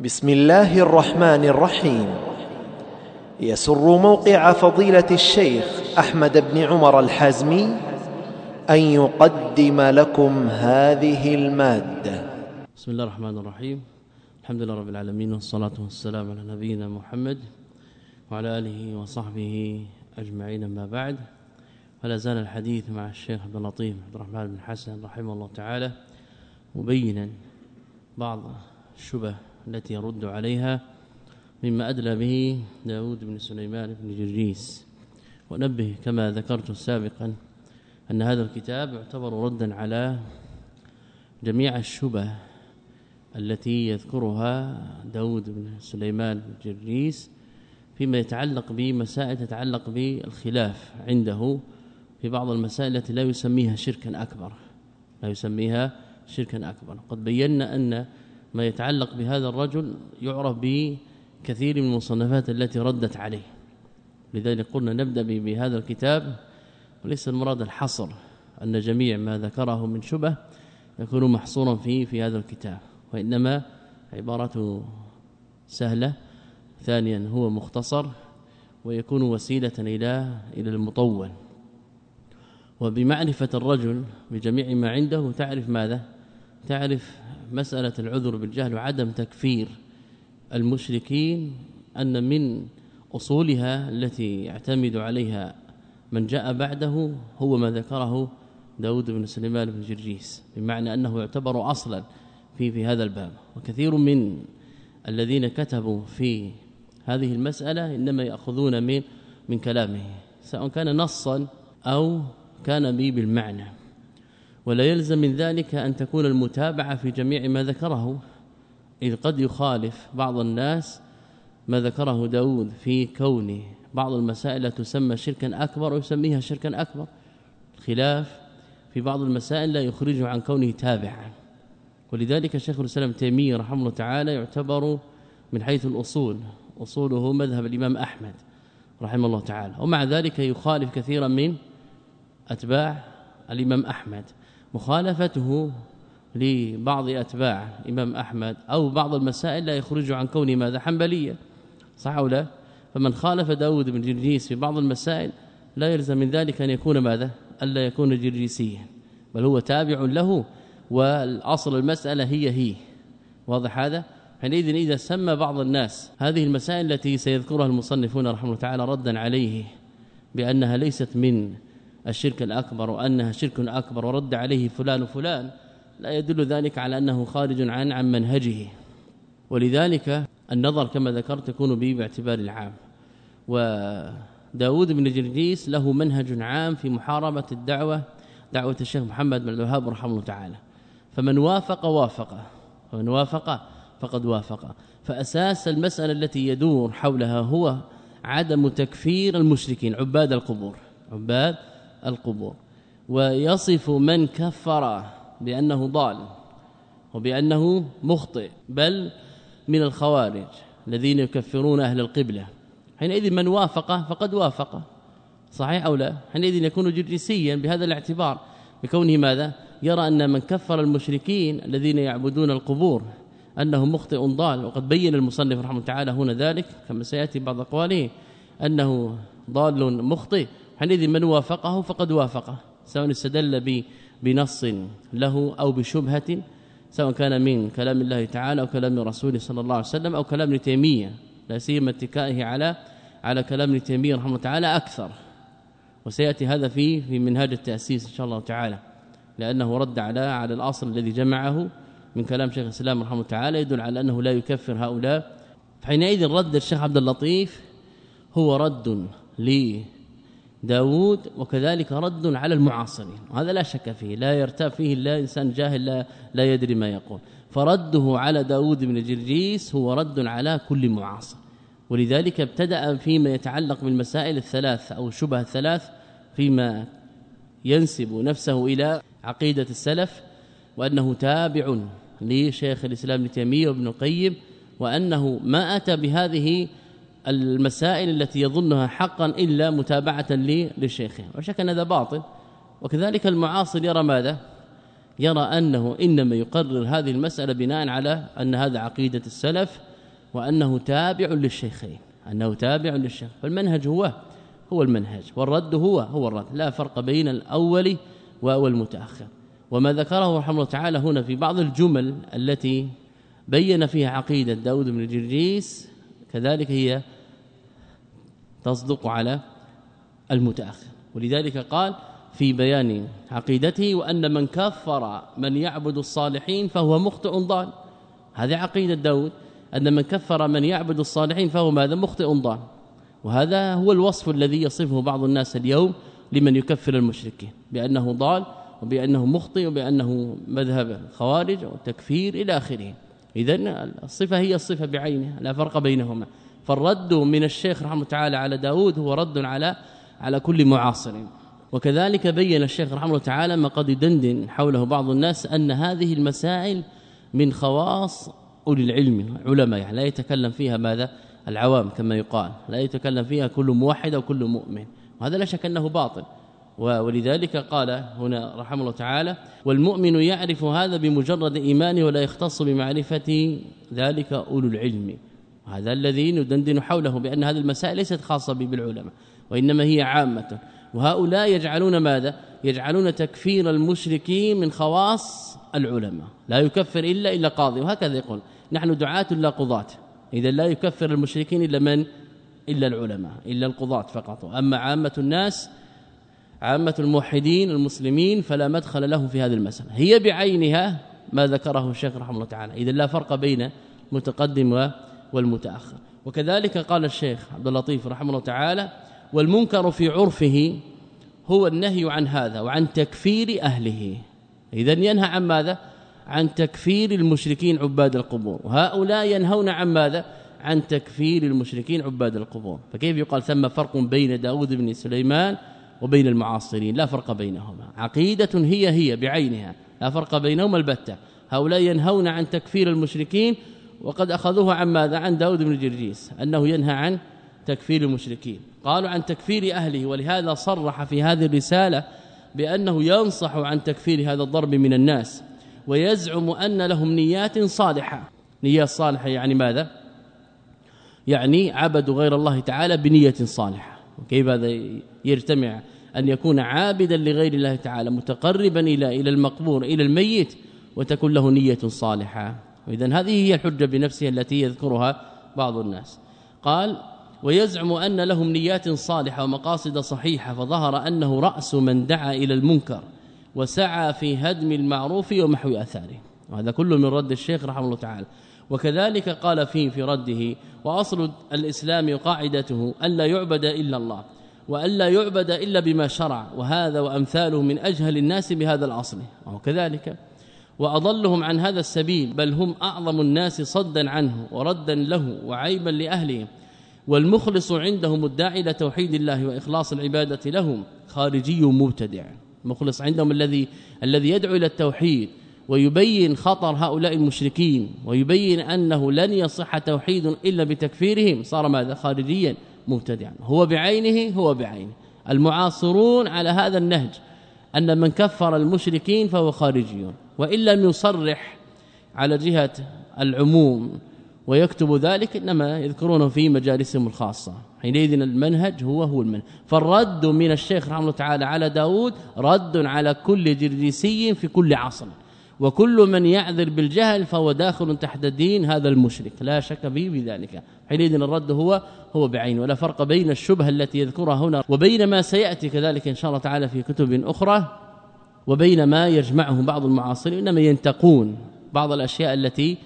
بسم الله الرحمن الرحيم. يسر موقع فضيلة الشيخ أحمد بن عمر الحازمي أن يقدم لكم هذه المادة. بسم الله الرحمن الرحيم. الحمد لله رب العالمين والصلاة والسلام على نبينا محمد وعلى آله وصحبه أجمعين ما بعد. فلا زال الحديث مع الشيخ عبد اللطيف عبد الرحمن بن حسن رحمه الله تعالى مبينا بعض الشبه التي يرد عليها مما أدلى به داود بن سليمان بن جريس ونبه كما ذكرت سابقا أن هذا الكتاب يعتبر ردا على جميع الشبه التي يذكرها داود بن سليمان بن جريس فيما يتعلق بمسائل تتعلق بالخلاف عنده في بعض المسائل التي لا يسميها شركا أكبر. لا يسميها شركا أكبر. قد بينا أن ما يتعلق بهذا الرجل يعرف بكثير من المصنفات التي ردت عليه. لذلك قلنا نبدأ بهذا الكتاب وليس المراد الحصر أن جميع ما ذكره من شبه يكون محصورا فيه في هذا الكتاب وإنما عبارته سهلة. ثانيا هو مختصر ويكون وسيلة إلى إلى المطول. وبمعرفة الرجل بجميع ما عنده تعرف ماذا؟ تعرف مسألة العذر بالجهل وعدم تكفير المشركين أن من أصولها التي يعتمد عليها من جاء بعده هو ما ذكره داود بن سليمان بن جرجيس بمعنى أنه يعتبر أصلا في في هذا الباب. وكثير من الذين كتبوا في هذه المسألة إنما يأخذون من من كلامه سواء كان نصا أو كان به بالمعنى. ولا يلزم من ذلك أن تكون المتابعة في جميع ما ذكره. إذ قد يخالف بعض الناس ما ذكره داود في كونه. بعض المسائل تسمى شركا أكبر ويسميها شركا أكبر. خلاف في بعض المسائل لا يخرجه عن كونه تابعا. ولذلك شيخ الإسلام تيمية رحمه الله تعالى يعتبر من حيث الأصول. أصوله مذهب الإمام أحمد رحمه الله تعالى. ومع ذلك يخالف كثيرا من أتباع الإمام أحمد. مخالفته لبعض أتباع إمام أحمد أو بعض المسائل لا يخرج عن كونه ماذا حنبليا صح أو لا؟ فمن خالف داود بن جرجيس في بعض المسائل لا يلزم من ذلك أن يكون ماذا الا يكون جرجيسيا. بل هو تابع له والأصل المسألة هي هي. واضح هذا؟ حينئذ إذا سمى بعض الناس هذه المسائل التي سيذكرها المصنفون رحمه الله تعالى ردا عليه بأنها ليست من الشرك الأكبر وأنها شرك أكبر ورد عليه فلان وفلان لا يدل ذلك على أنه خارج عن عن منهجه. ولذلك النظر كما ذكرت يكون به باعتبار العام. وداود بن جرجيس له منهج عام في محاربة الدعوة دعوة الشيخ محمد بن الوهاب رحمه الله تعالى. فمن وافق وافق. ومن وافق فقد وافق. فأساس المسألة التي يدور حولها هو عدم تكفير المشركين عباد القبور. عباد القبور ويصف من كفر بأنه ضال وبأنه مخطئ بل من الخوارج الذين يكفرون أهل القبلة. حينئذ من وافق فقد وافق صحيح أو لا؟ حينئذ يكون جرجسيا بهذا الاعتبار بكونه ماذا؟ يرى أن من كفر المشركين الذين يعبدون القبور أنه مخطئ ضال. وقد بين المصنف رحمه الله تعالى هنا ذلك كما سيأتي بعض أقواله أنه ضال مخطئ. حينئذ من وافقه؟ فقد وافقه سواء استدل بنص له أو بشبهة سواء كان من كلام الله تعالى أو كلام رسوله صلى الله عليه وسلم أو كلام ابن تيمية لا سيما اتكائه على على كلام ابن تيمية رحمه الله تعالى أكثر. وسيأتي هذا في في منهاج التأسيس إن شاء الله تعالى لأنه رد على على الأصل الذي جمعه من كلام شيخ الإسلام رحمه الله تعالى يدل على أنه لا يكفر هؤلاء. فحينئذ رد الشيخ عبد اللطيف هو رد داود وكذلك رد على المعاصرين. وهذا لا شك فيه لا يرتاب فيه الا إنسان جاهل لا, لا يدري ما يقول. فرده على داود بن جرجيس هو رد على كل معاصر. ولذلك ابتدأ فيما يتعلق بالمسائل الثلاث أو الشبه الثلاث فيما ينسب نفسه إلى عقيدة السلف وأنه تابع لشيخ الإسلام ابن تيمية وابن القيم وأنه ما أتى بهذه المسائل التي يظنها حقا إلا متابعة للشيخ وشك أن هذا باطل. وكذلك المعاصر يرى ماذا؟ يرى أنه إنما يقرر هذه المسألة بناء على أن هذا عقيدة السلف وأنه تابع للشيخين. أنه تابع للشيخ. فالمنهج هو هو المنهج. والرد هو هو الرد. لا فرق بين الأول والمتاخر وما ذكره رحمه الله تعالى هنا في بعض الجمل التي بين فيها عقيدة داود بن الجرجيس كذلك هي تصدق على المتأخر. ولذلك قال في بيان عقيدته وأن من كفر من يعبد الصالحين فهو مخطئ ضال. هذه عقيدة داود أن من كفر من يعبد الصالحين فهو ماذا؟ مخطئ ضال. وهذا هو الوصف الذي يصفه بعض الناس اليوم لمن يكفر المشركين بأنه ضال وبأنه مخطئ وبأنه مذهب الخوارج والتكفير إلى آخره. اذا الصفة هي الصفة بعينها لا فرق بينهما. فالرد من الشيخ رحمه تعالى على داود هو رد على على كل معاصر. وكذلك بين الشيخ رحمه الله تعالى ما قد يدندن حوله بعض الناس أن هذه المسائل من خواص أولي العلم علماء يعني لا يتكلم فيها ماذا؟ العوام كما يقال. لا يتكلم فيها كل موحد وكل مؤمن. وهذا لا شك أنه باطل. ولذلك قال هنا رحمه الله تعالى والمؤمن يعرف هذا بمجرد إيمانه ولا يختص بمعرفة ذلك أولو العلم هذا الذي ندندن حوله بأن هذه المسائل ليست خاصة بالعلماء وإنما هي عامة. وهؤلاء يجعلون ماذا؟ يجعلون تكفير المشركين من خواص العلماء. لا يكفر إلا إلا قاضي وهكذا يقول نحن دعاة لا قضاة اذا لا يكفر المشركين إلا من؟ إلا العلماء إلا القضاة فقط. اما عامة الناس عامة الموحدين المسلمين فلا مدخل لهم في هذه المسألة. هي بعينها ما ذكره الشيخ رحمه الله تعالى. اذا لا فرق بين متقدم والمتأخر. وكذلك قال الشيخ عبد اللطيف رحمه الله تعالى والمنكر في عرفه هو النهي عن هذا وعن تكفير أهله. اذا ينهى عن ماذا؟ عن تكفير المشركين عباد القبور. وهؤلاء ينهون عن ماذا؟ عن تكفير المشركين عباد القبور. فكيف يقال ثم فرق بين داود بن سليمان وبين المعاصرين لا فرق بينهما. عقيدة هي هي بعينها. لا فرق بينهما البتة. هؤلاء ينهون عن تكفير المشركين وقد أخذوه عن ماذا؟ عن داود بن جرجيس أنه ينهى عن تكفير المشركين. قالوا عن تكفير أهله ولهذا صرح في هذه الرسالة بأنه ينصح عن تكفير هذا الضرب من الناس ويزعم أن لهم نيات صالحة. نيات صالحة يعني ماذا؟ يعني عبدوا غير الله تعالى بنية صالحة. كيف هذا يجتمع؟ أن يكون عابدا لغير الله تعالى متقربا إلى إلى المقبور إلى الميت وتكون له نية صالحة. اذا هذه هي الحجة بنفسها التي يذكرها بعض الناس. قال ويزعم أن لهم نيات صالحة ومقاصد صحيحة فظهر أنه رأس من دعا إلى المنكر وسعى في هدم المعروف ومحو آثاره. وهذا كله من رد الشيخ رحمه الله تعالى. وكذلك قال فيه في رده وأصل الإسلام قاعدته الا يعبد إلا الله والا يعبد إلا بما شرع وهذا وأمثاله من أجهل الناس بهذا الأصل وكذلك وأضلهم عن هذا السبيل بل هم أعظم الناس صدا عنه وردا له وعيبا لأهله والمخلص عندهم الداعي إلى توحيد الله وإخلاص العبادة لهم خارجي مبتدع مخلص عندهم الذي الذي يدعو إلى التوحيد ويبين خطر هؤلاء المشركين ويبين أنه لن يصح توحيد إلا بتكفيرهم. صار ماذا؟ خارجيا مبتدعا. هو بعينه هو بعينه. المعاصرون على هذا النهج أن من كفر المشركين فهو خارجي وإن لم يصرح على جهة العموم ويكتب ذلك إنما يذكرونه في مجالسهم الخاصة. حينئذ المنهج هو هو المنهج. فالرد من الشيخ رحمه الله تعالى على داود رد على كل جرجسي في كل عصر. وكل من يعذر بالجهل فهو داخل تحت دين هذا المشرك. لا شك به بذلك. حينئذ الرد هو هو بعين. ولا فرق بين الشبهة التي يذكرها هنا وبين ما سيأتي كذلك إن شاء الله تعالى في كتب أخرى وبين ما يجمعه بعض المعاصرين. إنما ينتقون بعض الأشياء التي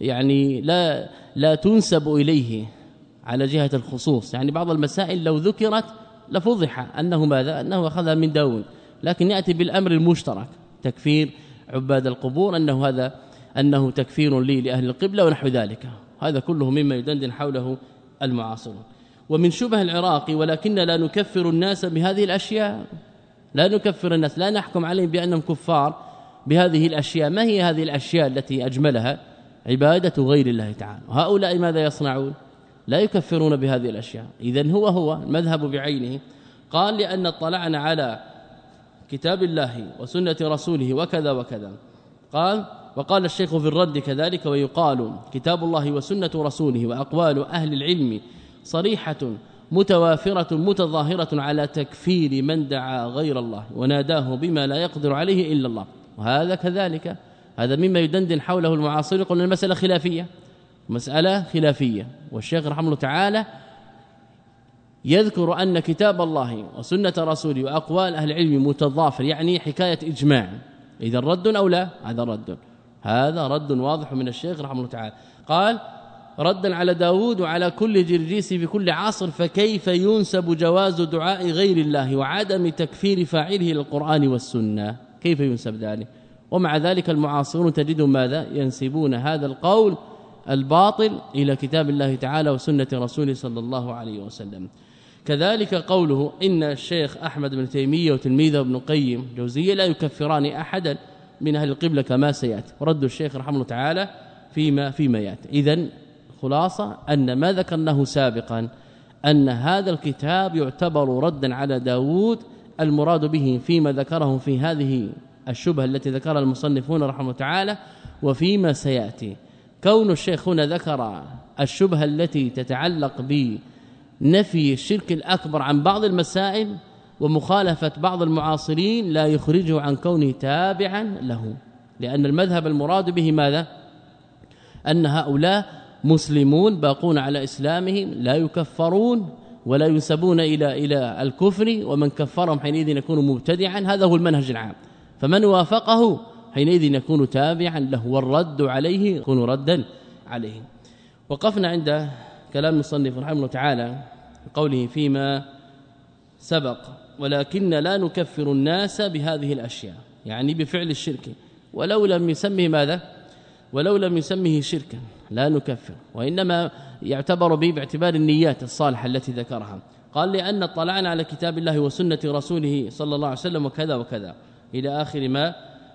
يعني لا لا تنسب إليه على جهة الخصوص. يعني بعض المسائل لو ذكرت لفضح أنه ماذا؟ أنه أخذها من داود لكن يأتي بالأمر المشترك. تكفير عباد القبور أنه هذا أنه تكفير لي لأهل القبلة ونحو ذلك. هذا كله مما يدندن حوله المعاصرون. ومن شبه العراق ولكن لا نكفر الناس بهذه الأشياء. لا نكفر الناس لا نحكم عليهم بأنهم كفار بهذه الأشياء. ما هي هذه الأشياء التي أجملها؟ عبادة غير الله تعالى. هؤلاء ماذا يصنعون؟ لا يكفرون بهذه الأشياء. اذا هو هو المذهب بعينه. قال لأن اطلعنا على كتاب الله وسنة رسوله وكذا وكذا. قال وقال الشيخ في الرد كذلك ويقال كتاب الله وسنة رسوله وأقوال أهل العلم صريحة متوافرة متظاهرة على تكفير من دعا غير الله وناداه بما لا يقدر عليه إلا الله. وهذا كذلك. هذا مما يدندن حوله المعاصر يقول المسألة خلافية. مسألة خلافية. والشيخ رحمه الله تعالى يذكر أن كتاب الله وسنة رسوله وأقوال أهل العلم متضافر يعني حكاية إجماع. إذا رد أو لا؟ هذا رد. هذا رد واضح من الشيخ رحمه الله تعالى. قال ردا على داود وعلى كل جرجيس في كل عصر فكيف ينسب جواز دعاء غير الله وعدم تكفير فاعله للقرآن والسنة؟ كيف ينسب ذلك؟ ومع ذلك المعاصرون تجدهم ماذا؟ ينسبون هذا القول الباطل إلى كتاب الله تعالى وسنة رسوله صلى الله عليه وسلم. كذلك قوله إن الشيخ أحمد بن تيمية وتلميذه ابن قيم جوزية لا يكفران أحدا من أهل القبلة كما سيأتي. ورد الشيخ رحمه الله تعالى فيما فيما يأتي. إذن خلاصة أن ما ذكرناه سابقا أن هذا الكتاب يعتبر ردا على داود المراد به فيما ذكره في هذه الشبهة التي ذكرها المصنفون رحمه الله تعالى وفيما سيأتي. كون الشيخ هنا ذكر الشبهة التي تتعلق بنفي الشرك الأكبر عن بعض المسائل ومخالفة بعض المعاصرين لا يخرجه عن كونه تابعا له. لأن المذهب المراد به ماذا؟ أن هؤلاء مسلمون باقون على إسلامهم لا يكفرون ولا ينسبون إلى إلى الكفر ومن كفرهم حينئذ يكون مبتدعا. هذا هو المنهج العام. فمن وافقه حينئذ يكون تابعا له والرد عليه يكون ردا عليه. وقفنا عند كلام المصنف رحمه الله تعالى. قوله فيما سبق ولكن لا نكفر الناس بهذه الأشياء يعني بفعل الشرك. ولو لم يسمه ماذا؟ ولو لم يسمه شركا لا نكفر. وإنما يعتبر به باعتبار النيات الصالحة التي ذكرها. قال لأن اطلعنا على كتاب الله وسنة رسوله صلى الله عليه وسلم وكذا وكذا إلى آخر ما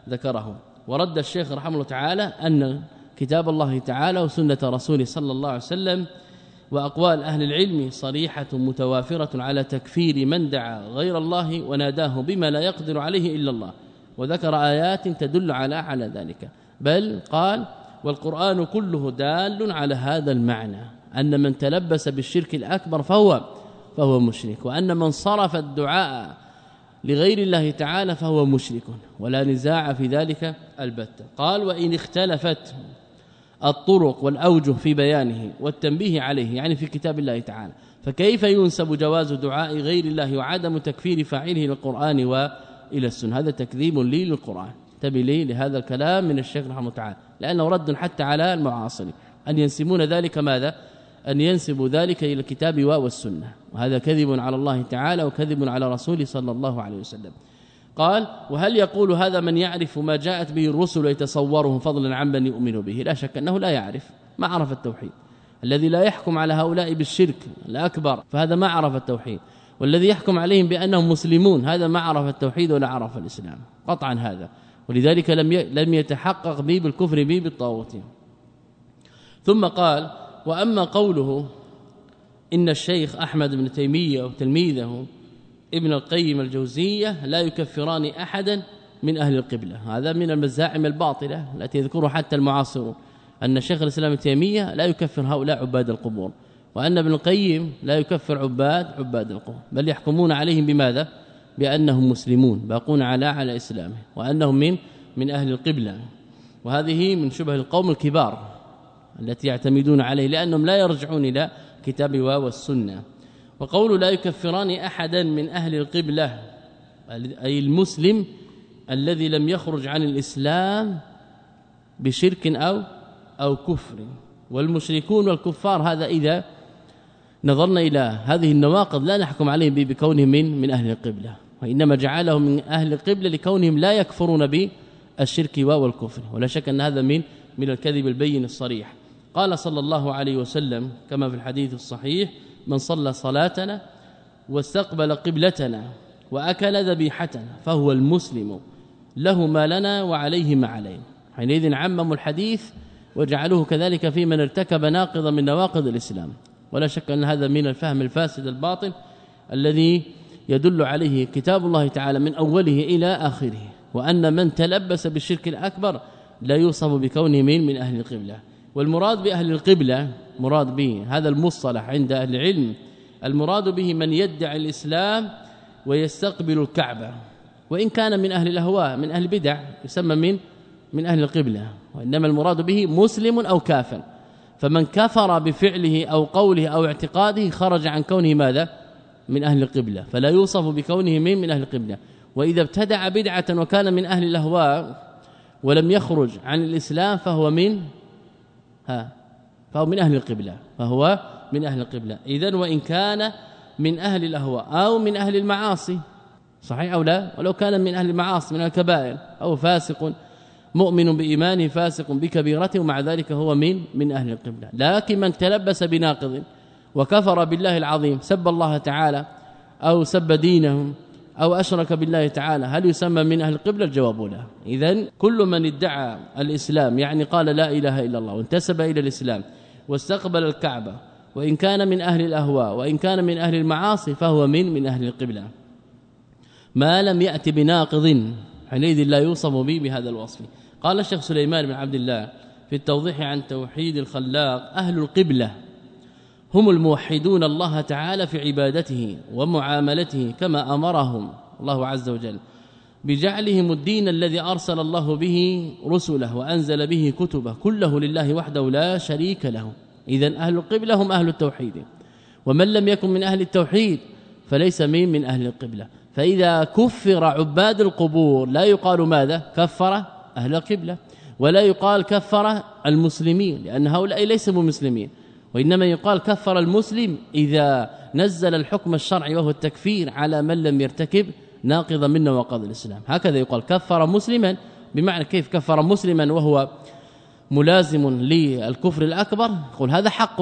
ذكره. ورد الشيخ رحمه الله تعالى أن كتاب الله تعالى وسنة رسوله صلى الله عليه وسلم وأقوال أهل العلم صريحة متوافرة على تكفير من دعا غير الله وناداه بما لا يقدر عليه إلا الله وذكر آيات تدل على على ذلك. بل قال والقرآن كله دال على هذا المعنى أن من تلبس بالشرك الأكبر فهو فهو مشرك وأن من صرف الدعاء لغير الله تعالى فهو مشرك ولا نزاع في ذلك البتة قال وإن اختلفت الطرق والأوجه في بيانه والتنبيه عليه يعني في كتاب الله تعالى. فكيف ينسب جواز دعاء غير الله وعدم تكفير فاعله للقرآن وإلى السنة؟ هذا تكذيب لي للقرآن. تبي لي لهذا الكلام من الشيخ رحمه الله تعالى. لأنه رد حتى على المعاصرين أن ينسبون ذلك ماذا؟ أن ينسبوا ذلك إلى الكتاب والسنة. وهذا كذب على الله تعالى وكذب على رسوله صلى الله عليه وسلم. قال وهل يقول هذا من يعرف ما جاءت به الرسل ويتصوره فضلا عمن يؤمن به؟ لا شك أنه لا يعرف ما عرف التوحيد. الذي لا يحكم على هؤلاء بالشرك الأكبر فهذا ما عرف التوحيد. والذي يحكم عليهم بأنهم مسلمون هذا ما عرف التوحيد ولا عرف الإسلام. قطعا هذا. ولذلك لم لم يتحقق به بالكفر به بالطاغوت. ثم قال وأما قوله إن الشيخ أحمد بن تيمية وتلميذه ابن القيم الجوزية لا يكفران أحدا من أهل القبلة. هذا من المزاعم الباطلة التي يذكرها حتى المعاصرون. أن شيخ الإسلام ابن تيمية لا يكفر هؤلاء عباد القبور وأن ابن القيم لا يكفر عباد عباد القبور. بل يحكمون عليهم بماذا؟ بأنهم مسلمون باقون على على إسلامه وأنهم من من أهل القبلة. وهذه من شبه القوم الكبار التي يعتمدون عليه لأنهم لا يرجعون إلى كتاب والسنة. وقول لا يكفران أحدا من أهل القبلة أي المسلم الذي لم يخرج عن الإسلام بشرك أو أو كفر. والمشركون والكفار هذا إذا نظرنا إلى هذه النواقض لا نحكم عليهم بكونهم من من أهل القبلة وإنما جعلهم من أهل القبلة لكونهم لا يكفرون بالشرك والكفر. ولا شك أن هذا من من الكذب البين الصريح. قال صلى الله عليه وسلم كما في الحديث الصحيح من صلى صلاتنا واستقبل قبلتنا وأكل ذبيحتنا فهو المسلم. له ما لنا وعليه ما علينا. حينئذ عمموا الحديث وجعلوه كذلك في من ارتكب ناقضا من نواقض الإسلام. ولا شك أن هذا من الفهم الفاسد الباطل الذي يدل عليه كتاب الله تعالى من أوله إلى آخره. وأن من تلبس بالشرك الأكبر لا يوصف بكونه من من أهل القبلة. والمراد بأهل القبلة مراد به هذا المصطلح عند أهل العلم المراد به من يدعي الإسلام ويستقبل الكعبة. وإن كان من أهل الأهواء من أهل البدع يسمى من من أهل القبلة. وإنما المراد به مسلم أو كافر. فمن كفر بفعله أو قوله أو اعتقاده خرج عن كونه ماذا؟ من أهل القبلة. فلا يوصف بكونه من من أهل القبلة. وإذا ابتدع بدعة وكان من أهل الأهواء ولم يخرج عن الإسلام فهو من ها فهو من أهل القبلة فهو من أهل القبلة. إذا وإن كان من أهل الأهواء أو من أهل المعاصي صحيح أو لا؟ ولو كان من أهل المعاصي من الكبائر أو فاسق مؤمن بإيمانه فاسق بكبيرته ومع ذلك هو من من أهل القبلة. لكن من تلبس بناقض وكفر بالله العظيم سب الله تعالى أو سب دينهم أو أشرك بالله تعالى. هل يسمى من أهل القبلة؟ الجواب لا. إذا كل من ادعى الإسلام يعني قال لا إله إلا الله وانتسب إلى الإسلام واستقبل الكعبة وإن كان من أهل الأهواء وإن كان من أهل المعاصي فهو من من أهل القبلة. ما لم يأتي بناقض حينئذ لا يوصف به بهذا الوصف. قال الشيخ سليمان بن عبد الله في التوضيح عن توحيد الخلاق أهل القبلة. هم الموحدون الله تعالى في عبادته ومعاملته كما أمرهم الله عز وجل بجعلهم الدين الذي أرسل الله به رسله وأنزل به كتبه كله لله وحده لا شريك له. اذا أهل القبلة هم أهل التوحيد. ومن لم يكن من أهل التوحيد فليس من من أهل القبلة. فإذا كفر عباد القبور لا يقال ماذا؟ كفر أهل القبلة. ولا يقال كفر المسلمين لأن هؤلاء ليسوا مسلمين. وإنما يقال كفر المسلم إذا نزل الحكم الشرعي وهو التكفير على من لم يرتكب ناقضا من نواقض الإسلام. هكذا يقال كفر مسلما بمعنى كيف كفر مسلما وهو ملازم للكفر الأكبر؟ قل هذا حق.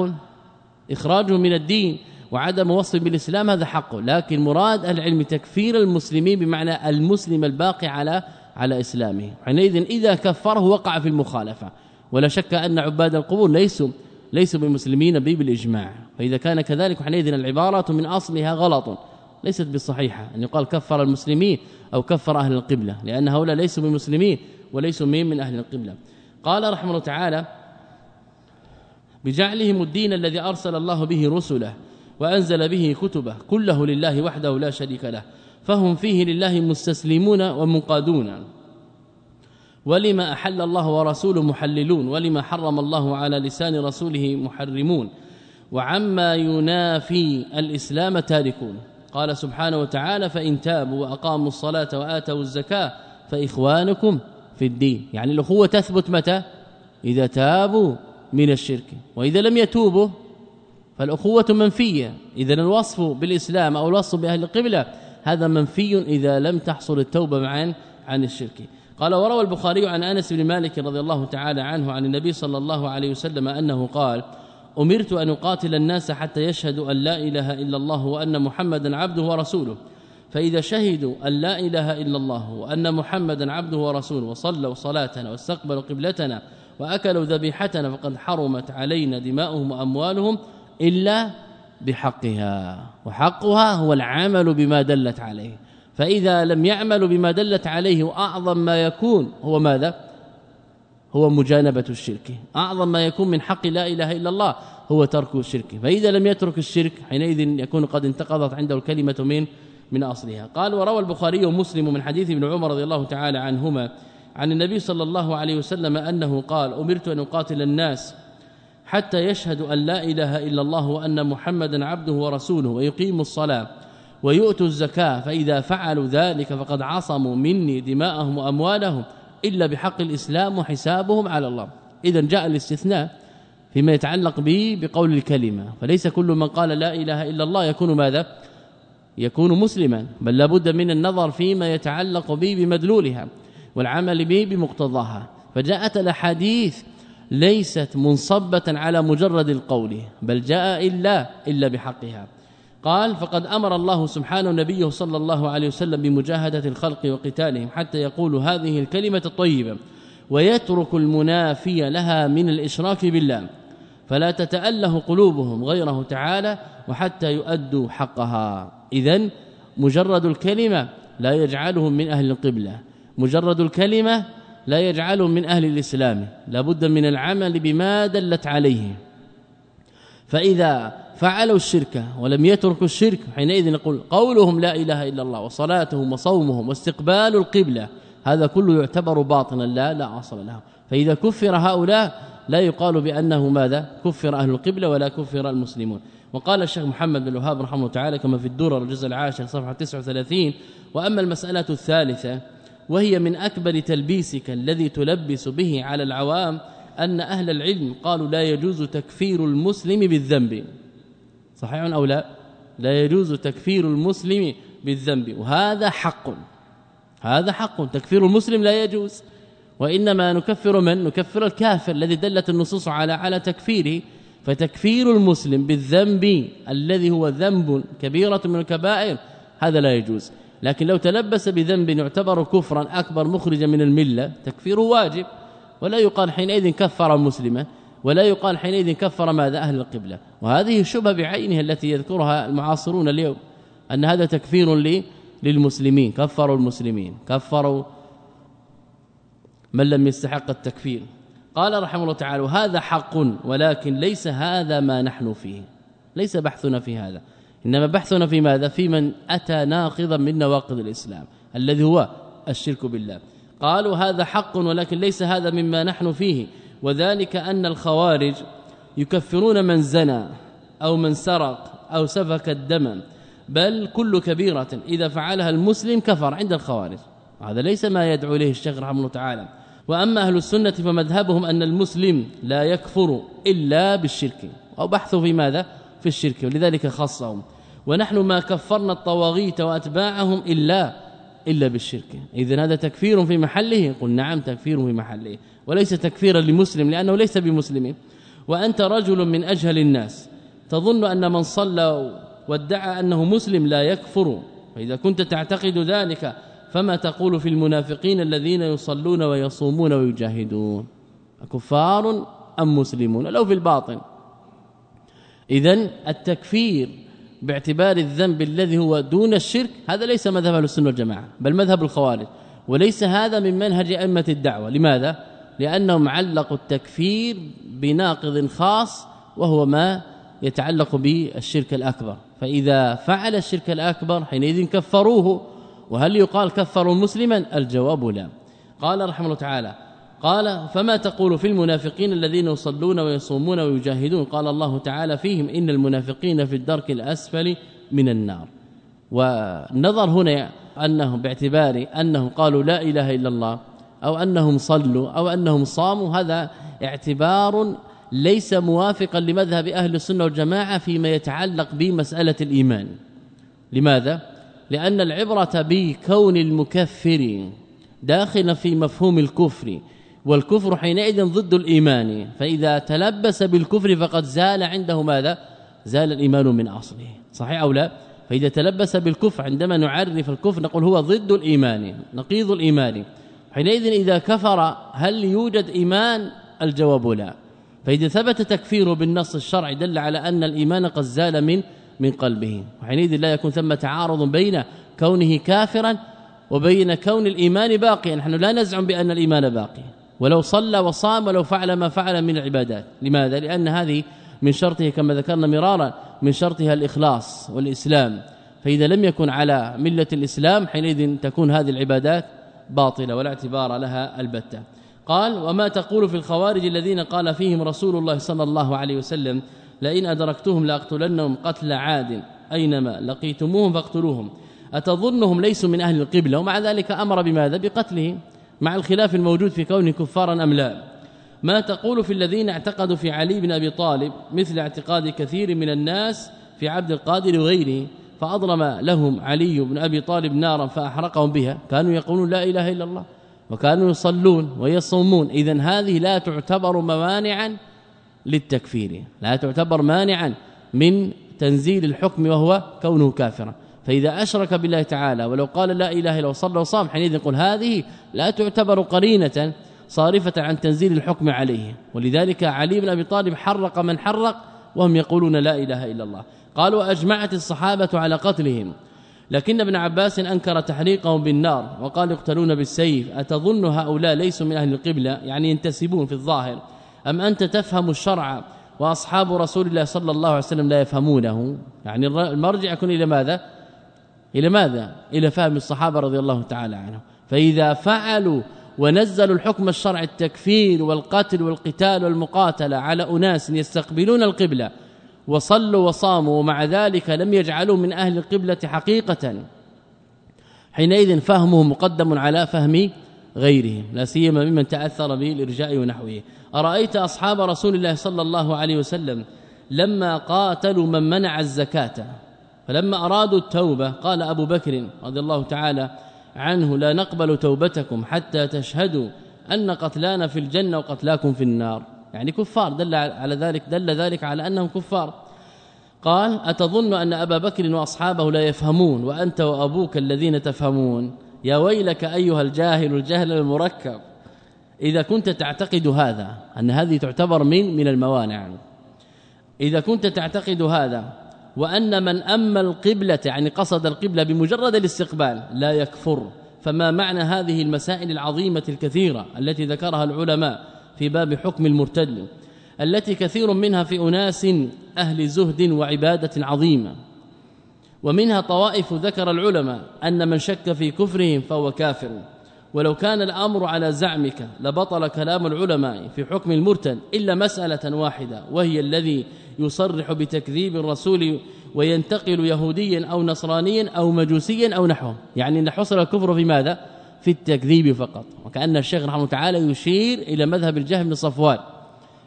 إخراجه من الدين وعدم وصف بالإسلام هذا حق. لكن مراد العلم تكفير المسلمين بمعنى المسلم الباقي على على إسلامه. حينئذ إذا كفره وقع في المخالفة. ولا شك أن عباد القبور ليسوا ليسوا بمسلمين به بالإجماع. فإذا كان كذلك حينئذ العباره من أصلها غلط. ليست بالصحيحه أن يقال كفر المسلمين أو كفر أهل القبلة لأن هؤلاء ليسوا بمسلمين وليسوا من من أهل القبلة. قال رحمه الله تعالى بجعلهم الدين الذي أرسل الله به رسله وأنزل به كتبه كله لله وحده لا شريك له فهم فيه لله مستسلمون ومنقادون. ولما أحل الله ورسوله محللون ولما حرم الله على لسان رسوله محرمون. وعما ينافي الإسلام تاركون. قال سبحانه وتعالى فإن تابوا وأقاموا الصلاة وآتوا الزكاة فإخوانكم في الدين. يعني الأخوة تثبت متى؟ إذا تابوا من الشرك. وإذا لم يتوبوا فالأخوة منفية. إذا الوصف بالإسلام أو الوصف بأهل القبلة هذا منفي إذا لم تحصل التوبة عن عن الشرك. قال وروى البخاري عن أنس بن مالك رضي الله تعالى عنه عن النبي صلى الله عليه وسلم أنه قال أمرت أن أقاتل الناس حتى يشهدوا أن لا إله إلا الله وأن محمدا عبده ورسوله فإذا شهدوا أن لا إله إلا الله وأن محمدا عبده ورسوله وصلوا صلاتنا واستقبلوا قبلتنا وأكلوا ذبيحتنا فقد حرمت علينا دماؤهم وأموالهم إلا بحقها وحقها هو العمل بما دلت عليه. فإذا لم يعملوا بما دلت عليه وأعظم ما يكون هو ماذا؟ هو مجانبة الشرك. أعظم ما يكون من حق لا إله إلا الله هو ترك الشرك. فإذا لم يترك الشرك حينئذ يكون قد انتقضت عنده الكلمة من من أصلها. قال وروى البخاري ومسلم من حديث ابن عمر رضي الله تعالى عنهما عن النبي صلى الله عليه وسلم أنه قال أمرت أن أقاتل الناس حتى يشهدوا أن لا إله إلا الله وأن محمدا عبده ورسوله ويقيموا الصلاة. ويؤتوا الزكاة فإذا فعلوا ذلك فقد عصموا مني دماءهم وأموالهم إلا بحق الإسلام وحسابهم على الله. إذا جاء الاستثناء فيما يتعلق به بقول الكلمة. فليس كل من قال لا إله إلا الله يكون ماذا؟ يكون مسلما بل لابد من النظر فيما يتعلق به بمدلولها والعمل به بمقتضاها. فجاءت الأحاديث ليست منصبة على مجرد القول بل جاء إلا إلا بحقها. قال فقد أمر الله سبحانه نبيه صلى الله عليه وسلم بمجاهدة الخلق وقتالهم حتى يقول هذه الكلمة الطيبة ويترك المنافي لها من الإشراك بالله فلا تتأله قلوبهم غيره تعالى وحتى يؤدوا حقها. اذا مجرد الكلمة لا يجعلهم من أهل القبلة مجرد الكلمة لا يجعلهم من أهل الإسلام لابد من العمل بما دلت عليه. فإذا فعلوا الشرك ولم يتركوا الشرك. حينئذ نقول قولهم لا إله إلا الله وصلاتهم وصومهم واستقبال القبلة هذا كله يعتبر باطنا لا لا أصل له. فإذا كفر هؤلاء لا يقال بأنه ماذا؟ كفر أهل القبلة ولا كفر المسلمون. وقال الشيخ محمد بن الوهاب رحمه الله تعالى كما في الدرر الجزء العاشر صفحة 39 وأما المسألة الثالثة وهي من أكبر تلبيسك الذي تلبس به على العوام أن أهل العلم قالوا لا يجوز تكفير المسلم بالذنب. صحيح أو لا؟ لا يجوز تكفير المسلم بالذنب وهذا حق. هذا حق. تكفير المسلم لا يجوز. وإنما نكفر من؟ نكفر الكافر الذي دلت النصوص على على تكفيره. فتكفير المسلم بالذنب الذي هو ذنب كبيرة من الكبائر هذا لا يجوز. لكن لو تلبس بذنب يعتبر كفرا أكبر مخرجا من الملة تكفيره واجب. ولا يقال حينئذ كفر مسلما. ولا يقال حينئذ كفر ماذا أهل القبلة. وهذه الشبهة بعينها التي يذكرها المعاصرون اليوم أن هذا تكفير للمسلمين كفروا المسلمين كفروا من لم يستحق التكفير. قال رحمه الله تعالى هذا حق ولكن ليس هذا ما نحن فيه. ليس بحثنا في هذا. إنما بحثنا في ماذا؟ في من أتى ناقضا من نواقض الإسلام الذي هو الشرك بالله. قالوا هذا حق ولكن ليس هذا مما نحن فيه. وذلك أن الخوارج يكفرون من زنى أو من سرق أو سفك الدم بل كل كبيرة إذا فعلها المسلم كفر عند الخوارج. هذا ليس ما يدعو إليه الشيخ رحمه الله تعالى. وأما أهل السنة فمذهبهم أن المسلم لا يكفر إلا بالشرك. أو بحثوا في ماذا؟ في الشرك ولذلك خصهم. ونحن ما كفرنا الطواغيت وأتباعهم إلا إلا بالشرك. اذا هذا تكفير في محله؟ قل نعم تكفير في محله. وليس تكفيرا لمسلم لأنه ليس بمسلم. وأنت رجل من أجهل الناس. تظن أن من صلى وادعى أنه مسلم لا يكفر. فإذا كنت تعتقد ذلك فما تقول في المنافقين الذين يصلون ويصومون ويجاهدون؟ كفار أم مسلمون؟ لو في الباطن. اذا التكفير باعتبار الذنب الذي هو دون الشرك هذا ليس مذهب أهل السنة والجماعة بل مذهب الخوارج. وليس هذا من منهج أئمة الدعوة. لماذا؟ لأنهم علقوا التكفير بناقض خاص وهو ما يتعلق بالشرك الأكبر. فإذا فعل الشرك الأكبر حينئذ كفروه. وهل يقال كفروا مسلما؟ الجواب لا. قال رحمه الله تعالى قال فما تقول في المنافقين الذين يصلون ويصومون ويجاهدون؟ قال الله تعالى فيهم إن المنافقين في الدرك الأسفل من النار. والنظر هنا أنهم باعتبار أنهم قالوا لا إله إلا الله أو أنهم صلوا أو أنهم صاموا هذا اعتبار ليس موافقا لمذهب أهل السنة والجماعة فيما يتعلق بمسألة الإيمان. لماذا؟ لأن العبرة بكون المكفر داخلا في مفهوم الكفر والكفر حينئذ ضد الإيمان. فإذا تلبس بالكفر فقد زال عنده ماذا؟ زال الإيمان من أصله. صحيح أو لا؟ فإذا تلبس بالكفر عندما نعرف الكفر نقول هو ضد الإيمان نقيض الإيمان. حينئذ إذا كفر هل يوجد إيمان؟ الجواب لا. فإذا ثبت تكفيره بالنص الشرعي دل على أن الإيمان قد زال من من قلبه. وحينئذ لا يكون ثم تعارض بين كونه كافرا وبين كون الإيمان باقيا. نحن لا نزعم بأن الإيمان باقي. ولو صلى وصام ولو فعل ما فعل من العبادات. لماذا؟ لأن هذه من شرطه كما ذكرنا مرارا من شرطها الإخلاص والإسلام. فإذا لم يكن على ملة الإسلام حينئذ تكون هذه العبادات باطلة ولا اعتبار لها البتة. قال وما تقول في الخوارج الذين قال فيهم رسول الله صلى الله عليه وسلم لئن أدركتهم لأقتلنهم قتل عاد أينما لقيتموهم فاقتلوهم. أتظنهم ليسوا من أهل القبلة؟ ومع ذلك أمر بماذا؟ بقتلهم. مع الخلاف الموجود في كونه كفارا أم لا. ما تقول في الذين اعتقدوا في علي بن أبي طالب مثل اعتقاد كثير من الناس في عبد القادر وغيره فأضرم لهم علي بن أبي طالب نارا فأحرقهم بها. كانوا يقولون لا إله إلا الله وكانوا يصلون ويصومون. اذا هذه لا تعتبر موانعا للتكفير لا تعتبر مانعا من تنزيل الحكم وهو كونه كافرا. فإذا أشرك بالله تعالى ولو قال لا إلا الله وصلى وصام حينئذ يقول هذه لا تعتبر قرينة صارفة عن تنزيل الحكم عليه. ولذلك علي بن أبي طالب حرق من حرق وهم يقولون لا إله إلا الله. قالوا أجمعت الصحابة على قتلهم لكن ابن عباس أنكر تحريقهم بالنار وقال يقتلون بالسيف أتظن هؤلاء ليسوا من أهل القبلة؟ يعني ينتسبون في الظاهر. أم أنت تفهم الشرع وأصحاب رسول الله صلى الله عليه وسلم لا يفهمونه؟ يعني المرجع يكون إلى ماذا؟ إلى ماذا؟ إلى فهم الصحابة رضي الله تعالى عنهم. فإذا فعلوا ونزلوا الحكم الشرعي التكفير والقتل والقتال والمقاتلة على أناس يستقبلون القبلة وصلوا وصاموا ومع ذلك لم يجعلوا من أهل القبلة حقيقة حينئذ فهمهم مقدم على فهم غيرهم لا سيما ممن تأثر بالارجاء ونحوه. أرأيت أصحاب رسول الله صلى الله عليه وسلم لما قاتلوا من منع الزكاة؟ فلما أرادوا التوبة قال أبو بكر رضي الله تعالى عنه لا نقبل توبتكم حتى تشهدوا أن قتلانا في الجنة وقتلاكم في النار. يعني كفار دل على ذلك دل ذلك على أنهم كفار. قال أتظن أن أبا بكر وأصحابه لا يفهمون وأنت وأبوك الذين تفهمون. يا ويلك أيها الجاهل الجهل المركب. إذا كنت تعتقد هذا أن هذه تعتبر من من الموانع. إذا كنت تعتقد هذا وأن من اما القبلة يعني قصد القبلة بمجرد الاستقبال لا يكفر. فما معنى هذه المسائل العظيمة الكثيرة التي ذكرها العلماء في باب حكم المرتد التي كثير منها في أناس أهل زهد وعبادة عظيمة. ومنها طوائف ذكر العلماء أن من شك في كفرهم فهو كافر. ولو كان الأمر على زعمك لبطل كلام العلماء في حكم المرتد إلا مسألة واحدة وهي الذي يصرح بتكذيب الرسول وينتقل يهوديا أو نصرانيا أو مجوسيا أو نحوه. يعني إن حصل الكفر في ماذا؟ في التكذيب فقط. وكأن الشيخ رحمه الله تعالى يشير إلى مذهب الجهم بن صفوان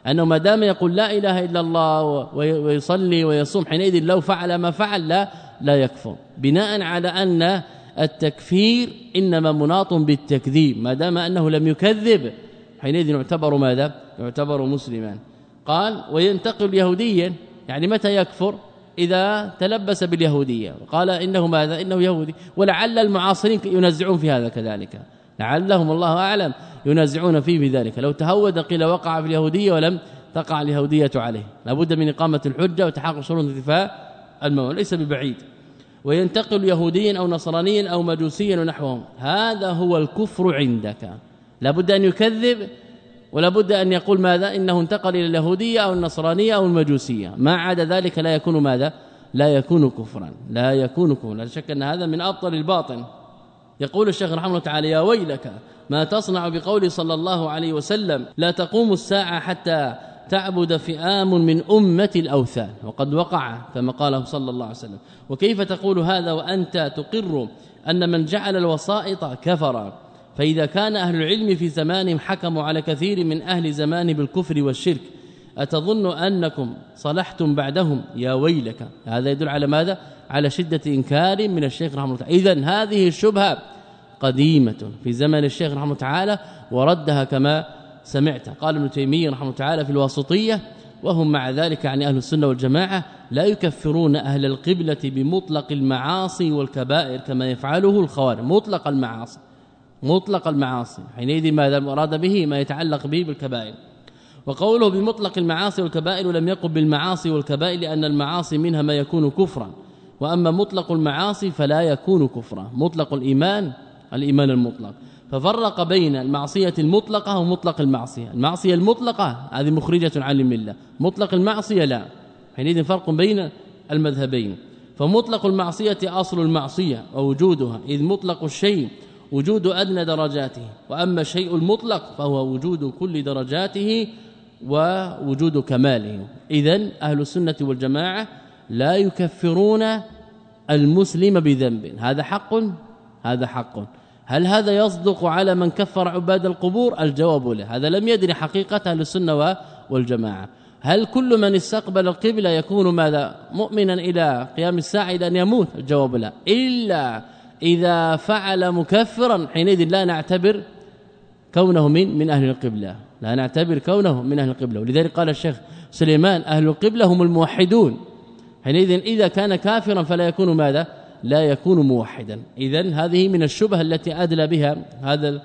أنه ما دام يقول لا إله إلا الله ويصلي ويصوم حينئذ لو فعل ما فعل لا لا يكفر. بناء على أن التكفير إنما مناط بالتكذيب ما دام أنه لم يكذب. حينئذ يعتبر ماذا؟ يعتبر مسلما. قال وينتقل يهوديا. يعني متى يكفر؟ إذا تلبس باليهودية. قال إنه ماذا؟ إنه يهودي. ولعل المعاصرين ينزعون في هذا كذلك. لعلهم الله أعلم ينازعون فيه بذلك لو تهود قيل وقع في اليهودية ولم تقع اليهودية عليه. لابد من إقامة الحجة وتحقق شروط انتفاء الموت. ليس ببعيد. وينتقل يهوديا أو نصرانيا أو مجوسيا ونحوهم هذا هو الكفر عندك. لابد أن يكذب ولا بد أن يقول ماذا؟ إنه انتقل إلى اليهودية أو النصرانية أو المجوسية. ما عدا ذلك لا يكون ماذا؟ لا يكون كفرا. لا يكون كفرا. لا شك أن هذا من أبطل الباطن. يقول الشيخ رحمه الله تعالى يا ويلك ما تصنع بقول صلى الله عليه وسلم لا تقوم الساعة حتى تعبد فئام من أمة الأوثان. وقد وقع كما قاله صلى الله عليه وسلم. وكيف تقول هذا وأنت تقر أن من جعل الوسائط كفر فإذا كان أهل العلم في زمانهم حكموا على كثير من أهل زمان بالكفر والشرك أتظن أنكم صلحتم بعدهم؟ يا ويلك. هذا يدل على ماذا؟ على شدة إنكار من الشيخ رحمه الله. إذا هذه الشبهة قديمة في زمن الشيخ رحمه الله تعالى وردها كما سمعت. قال ابن تيمية رحمه الله تعالى في الواسطية وهم مع ذلك عن أهل السنة والجماعة لا يكفرون أهل القبلة بمطلق المعاصي والكبائر كما يفعله الخوارج. مطلق المعاصي. مطلق المعاصي. حينئذ ماذا المراد به؟ ما يتعلق به بالكبائر. وقوله بمطلق المعاصي والكبائر لم يقل بالمعاصي والكبائر لأن المعاصي منها ما يكون كفرا. وأما مطلق المعاصي فلا يكون كفرا. مطلق الإيمان الإيمان المطلق. ففرق بين المعصية المطلقة ومطلق المعصية. المعصية المطلقة هذه مخرجة عن الملة. مطلق المعصية لا. حينئذ فرق بين المذهبين. فمطلق المعصية أصل المعصية ووجودها. إذ مطلق الشيء وجود أدنى درجاته. وأما الشيء المطلق فهو وجود كل درجاته ووجود كماله. اذا أهل السنة والجماعة لا يكفرون المسلم بذنب. هذا حق؟ هذا حق. هل هذا يصدق على من كفر عباد القبور؟ الجواب لا هذا لم يدري حقيقة أهل السنة والجماعة. هل كل من استقبل القبلة يكون ماذا؟ مؤمنا إلى قيام الساعة إلى أن يموت؟ الجواب لا. إلا إذا فعل مكفرا حينئذ لا نعتبر كونه من من أهل القبلة. لا نعتبر كونه من أهل القبلة. ولذلك قال الشيخ سليمان أهل القبلة هم الموحدون. حينئذ إذا كان كافرا فلا يكون ماذا؟ لا يكون موحدا. اذا هذه من الشبهه التي أدلى بها هذا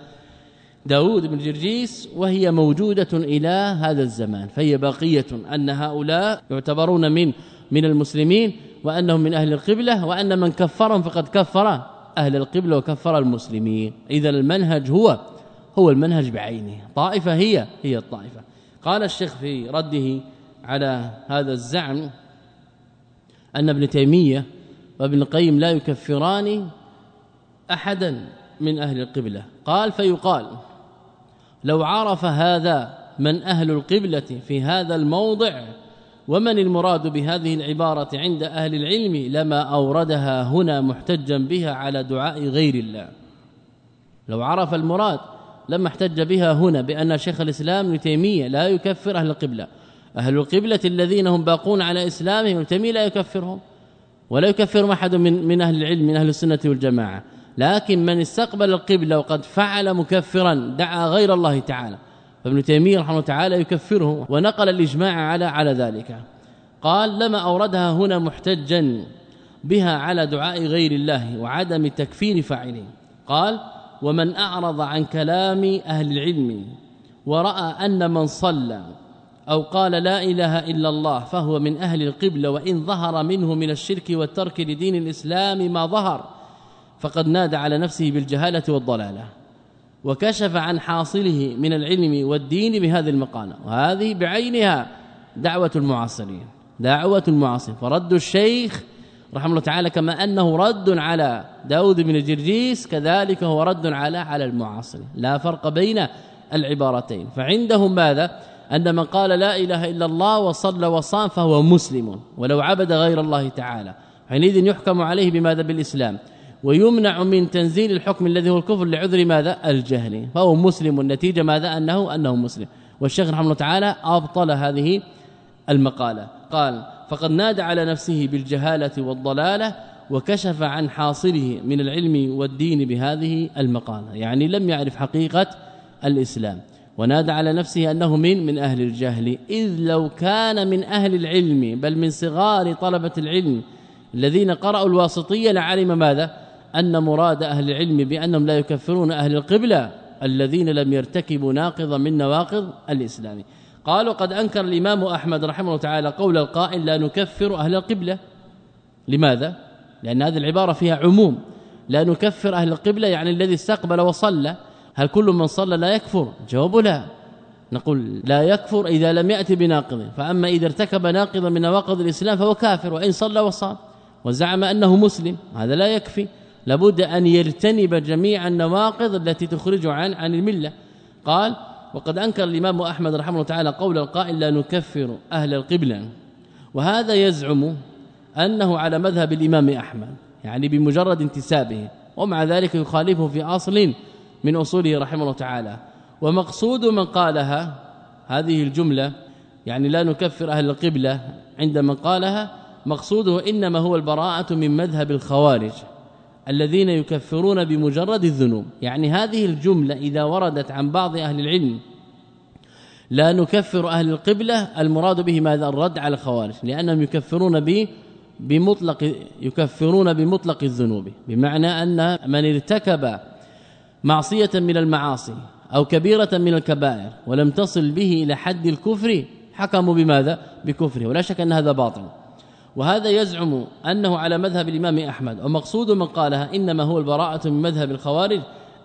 داود بن جرجيس وهي موجودة إلى هذا الزمان فهي باقية أن هؤلاء يعتبرون من من المسلمين وأنهم من أهل القبلة وأن من كفرهم فقد كفر أهل القبلة وكفر المسلمين. إذا المنهج هو هو المنهج بعينه. طائفة هي هي الطائفة. قال الشيخ في رده على هذا الزعم أن ابن تيمية وابن القيم لا يكفران أحدا من أهل القبلة. قال فيقال لو عرف هذا من أهل القبلة في هذا الموضع ومن المراد بهذه العبارة عند أهل العلم لما أوردها هنا محتجا بها على دعاء غير الله. لو عرف المراد لما احتج بها هنا بأن شيخ الإسلام ابن تيمية لا يكفر أهل القبلة. أهل القبلة الذين هم باقون على إسلامهم ابن تيمية لا يكفرهم. ولا يكفرهم أحد من, من أهل العلم من أهل السنة والجماعة. لكن من استقبل القبلة وقد فعل مكفرا دعا غير الله تعالى. فابن تيمية رحمه الله تعالى يكفره ونقل الإجماع على على ذلك. قال لما أوردها هنا محتجا بها على دعاء غير الله وعدم تكفير فاعله. قال ومن أعرض عن كلام أهل العلم ورأى أن من صلى أو قال لا إله إلا الله فهو من أهل القبلة وإن ظهر منه من الشرك والترك لدين الإسلام ما ظهر فقد نادى على نفسه بالجهالة والضلالة وكشف عن حاصله من العلم والدين بهذه المقالة وهذه بعينها دعوة المعاصرين دعوة المعاصرين فرد الشيخ رحمه الله تعالى كما أنه رد على داود بن الجرجيس كذلك هو رد على على المعاصرين لا فرق بين العبارتين فعندهم ماذا؟ أن من قال لا إله إلا الله وصلى وصام فهو مسلم ولو عبد غير الله تعالى. حينئذ يحكم عليه بماذا؟ بالإسلام. ويمنع من تنزيل الحكم الذي هو الكفر لعذر ماذا؟ الجهل. فهو مسلم. النتيجة ماذا؟ انه أنه مسلم. والشيخ رحمه الله تعالى أبطل هذه المقالة. قال فقد نادى على نفسه بالجهالة والضلالة وكشف عن حاصله من العلم والدين بهذه المقالة. يعني لم يعرف حقيقة الإسلام. ونادى على نفسه أنه من من أهل الجهل. إذ لو كان من أهل العلم بل من صغار طلبة العلم الذين قرأوا الواسطية لعلم ماذا؟ أن مراد أهل العلم بأنهم لا يكفرون أهل القبلة الذين لم يرتكبوا ناقضا من نواقض الإسلام. قالوا قد أنكر الإمام أحمد رحمه الله تعالى قول القائل لا نكفر أهل القبلة. لماذا؟ لأن هذه العبارة فيها عموم. لا نكفر أهل القبلة يعني الذي استقبل وصلى. هل كل من صلى لا يكفر؟ جواب لا. نقول لا يكفر إذا لم يأتي بناقض. فأما إذا ارتكب ناقضا من نواقض الإسلام فهو كافر وإن صلى وصام وزعم أنه مسلم هذا لا يكفي. لابد أن يرتنب جميع النواقض التي تخرج عن عن الملة. قال وقد أنكر الإمام أحمد رحمه الله تعالى قول القائل لا نكفر أهل القبلة. وهذا يزعم أنه على مذهب الإمام أحمد يعني بمجرد انتسابه ومع ذلك يخالفه في أصل من أصوله رحمه الله تعالى. ومقصود من قالها هذه الجملة يعني لا نكفر أهل القبلة عندما قالها مقصوده إنما هو البراءة من مذهب الخوارج الذين يكفرون بمجرد الذنوب. يعني هذه الجملة إذا وردت عن بعض أهل العلم لا نكفر أهل القبلة المراد به ماذا؟ الرد على الخوارج لأنهم يكفرون به بمطلق يكفرون بمطلق الذنوب. بمعنى أن من ارتكب معصية من المعاصي أو كبيرة من الكبائر ولم تصل به إلى حد الكفر حكموا بماذا؟ بكفره ولا شك أن هذا باطل. وهذا يزعم أنه على مذهب الإمام أحمد ومقصود من قالها إنما هو البراءة من مذهب الخوارج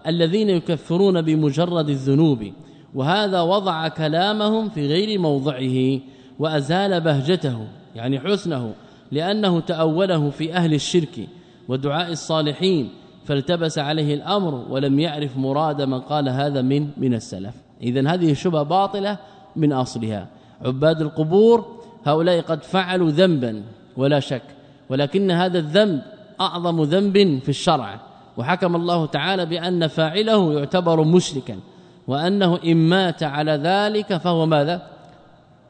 الذين يكفرون بمجرد الذنوب وهذا وضع كلامهم في غير موضعه وأزال بهجته يعني حسنه لأنه تأوله في أهل الشرك ودعاء الصالحين فالتبس عليه الأمر ولم يعرف مراد من قال هذا من من السلف. إذا هذه شبهة باطلة من أصلها. عباد القبور هؤلاء قد فعلوا ذنبا ولا شك. ولكن هذا الذنب أعظم ذنب في الشرع. وحكم الله تعالى بأن فاعله يعتبر مشركا وأنه إن مات على ذلك فهو ماذا؟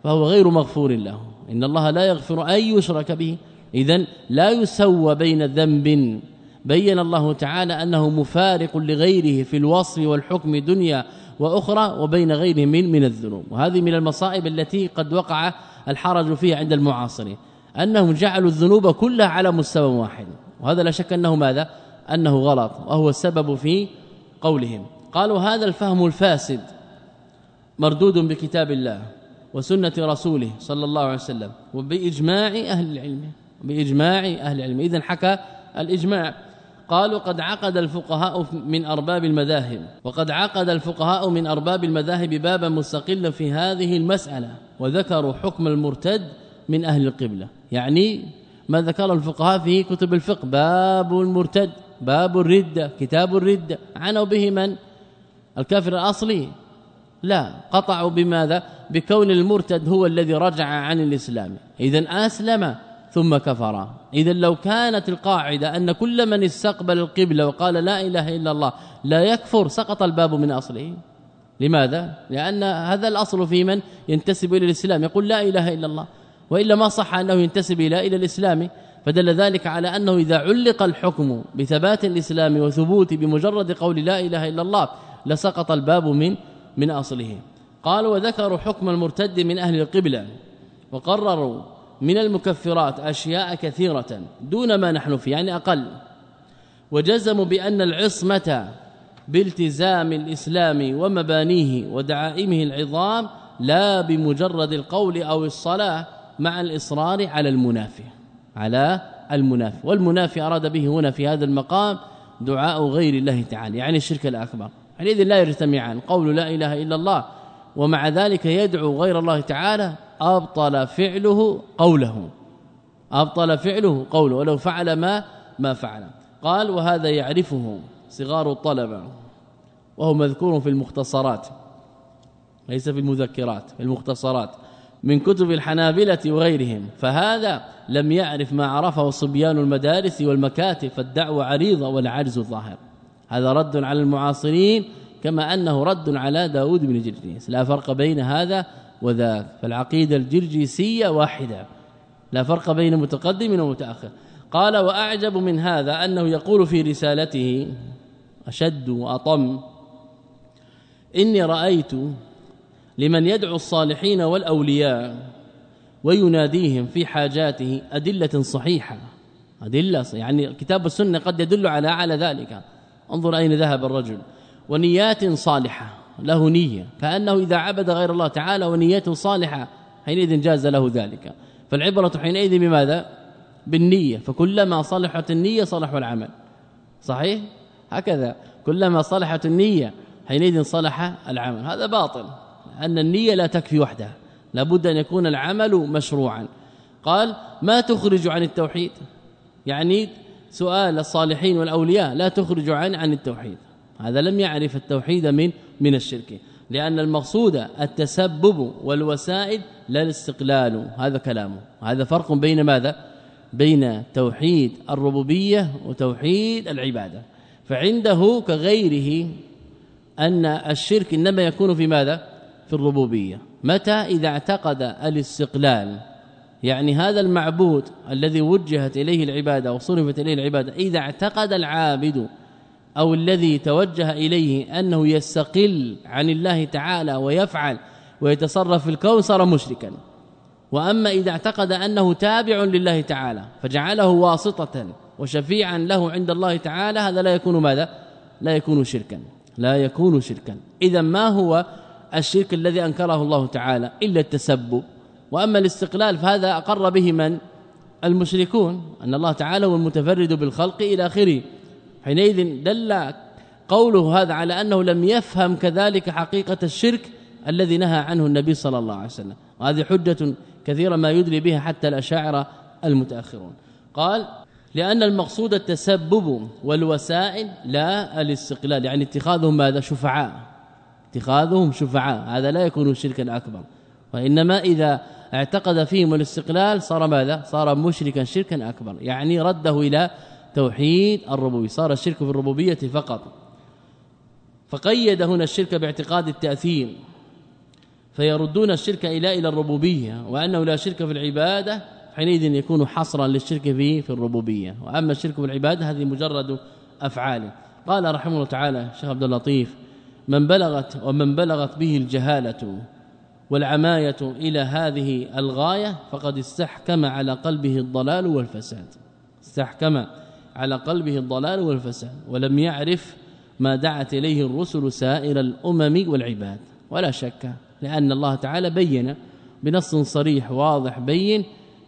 فهو غير مغفور له. إن الله لا يغفر أن يشرك به. اذا لا يسوى بين ذنب بين الله تعالى أنه مفارق لغيره في الوصف والحكم دنيا وأخرى وبين غيره من من الذنوب. وهذه من المصائب التي قد وقع الحرج فيها عند المعاصرين. أنهم جعلوا الذنوب كلها على مستوى واحد. وهذا لا شك أنه ماذا؟ أنه غلط. وهو السبب في قولهم. قالوا هذا الفهم الفاسد مردود بكتاب الله وسنة رسوله صلى الله عليه وسلم وبإجماع أهل العلم. بإجماع أهل العلم. اذا حكى الإجماع. قالوا قد عقد الفقهاء من أرباب المذاهب وقد عقد الفقهاء من أرباب المذاهب بابا مستقلا في هذه المسألة وذكروا حكم المرتد من أهل القبلة. يعني ما ذكر الفقهاء في كتب الفقه باب المرتد باب الردة كتاب الردة. عنوا به من؟ الكافر الأصلي؟ لا. قطعوا بماذا؟ بكون المرتد هو الذي رجع عن الإسلام. اذا أسلم ثم كفر. اذا لو كانت القاعدة أن كل من استقبل القبلة وقال لا إله إلا الله لا يكفر سقط الباب من أصله. لماذا؟ لأن هذا الأصل في من؟ ينتسب إلى الإسلام. يقول لا إله إلا الله. وإلا ما صح أنه ينتسب إلى إلى الإسلام. فدل ذلك على أنه إذا علق الحكم بثبات الإسلام وثبوت بمجرد قول لا إله إلا الله لسقط الباب من من أصله. قالوا وذكروا حكم المرتد من أهل القبلة وقرروا من المكفرات أشياء كثيرة دون ما نحن فيه يعني أقل. وجزموا بأن العصمة بالتزام الإسلام ومبانيه ودعائمه العظام لا بمجرد القول أو الصلاة مع الإصرار على المنافي على المنافي. والمنافي أراد به هنا في هذا المقام دعاء غير الله تعالى يعني الشرك الأكبر. حينئذ لا يجتمعان قول لا إله إلا الله ومع ذلك يدعو غير الله تعالى أبطل فعله قوله. أبطل فعله قوله ولو فعل ما ما فعل. قال وهذا يعرفه صغار الطلبة وهو مذكور في المختصرات ليس في المذكرات في المختصرات من كتب الحنابلة وغيرهم. فهذا لم يعرف ما عرفه صبيان المدارس والمكاتب فالدعوة عريضة والعجز ظاهر هذا رد على المعاصرين كما أنه رد على داود بن جرجيس لا فرق بين هذا وذاك. فالعقيدة الجرجيسية واحدة لا فرق بين متقدم ومتأخر قال وأعجب من هذا أنه يقول في رسالته أشد وأطم إني رأيت لمن يدعو الصالحين والأولياء ويناديهم في حاجاته أدلة صحيحة. أدلة يعني كتاب السنة قد يدل على على ذلك. انظر أين ذهب الرجل. ونيات صالحة. له نية كأنه إذا عبد غير الله تعالى ونيته صالحة حينئذ جاز له ذلك. فالعبرة حينئذ بماذا؟ بالنية. فكلما صلحت النية صلح العمل. صحيح؟ هكذا. كلما صلحت النية حينئذ صلح العمل. هذا باطل. أن النية لا تكفي وحدها. لابد أن يكون العمل مشروعا. قال ما تخرج عن التوحيد؟ يعني سؤال الصالحين والأولياء لا تخرج عن عن التوحيد. هذا لم يعرف التوحيد من من الشرك. لأن المقصود التسبب والوسائل لا الاستقلال. هذا كلامه هذا فرق بين ماذا؟ بين توحيد الربوبية وتوحيد العبادة. فعنده كغيره أن الشرك إنما يكون في ماذا؟ في الربوبية. متى؟ إذا اعتقد الاستقلال. يعني هذا المعبود الذي وجهت إليه العبادة وصرفت إليه العبادة إذا اعتقد العابد أو الذي توجه إليه أنه يستقل عن الله تعالى ويفعل ويتصرف في الكون صار مشركا. وأما إذا اعتقد أنه تابع لله تعالى فجعله واسطة وشفيعا له عند الله تعالى هذا لا يكون ماذا؟ لا يكون شركا. لا يكون شركا. اذا ما هو الشرك الذي أنكره الله تعالى؟ إلا التسبب. وأما الاستقلال فهذا أقر به من؟ المشركون. أن الله تعالى هو المتفرد بالخلق إلى آخره. حينئذ دل قوله هذا على أنه لم يفهم كذلك حقيقة الشرك الذي نهى عنه النبي صلى الله عليه وسلم. وهذه حجة كثيرا ما يدري بها حتى الأشاعرة المتأخرون. قال لأن المقصود التسبب والوسائل لا الاستقلال يعني اتخاذهم ماذا؟ شفعاء. اتخاذهم شفعاء. هذا لا يكون شركا أكبر. وإنما إذا اعتقد فيهم الاستقلال صار ماذا؟ صار مشركا شركا أكبر. يعني رده إلى توحيد الربوبية. صار الشرك في الربوبية فقط. فقيد هنا الشرك باعتقاد التأثير. فيردون الشرك إلى إلى الربوبية. وأنه لا شرك في العبادة حينئذ يكون حصرا للشرك في في الربوبية. وأما الشرك في العبادة هذه مجرد أفعال. قال رحمه الله تعالى شيخ عبد اللطيف من بلغت ومن بلغت به الجهالة والعماية إلى هذه الغاية فقد استحكم على قلبه الضلال والفساد. استحكم على قلبه الضلال والفساد ولم يعرف ما دعت إليه الرسل سائر الأمم والعباد. ولا شك لأن الله تعالى بين بنص صريح واضح بين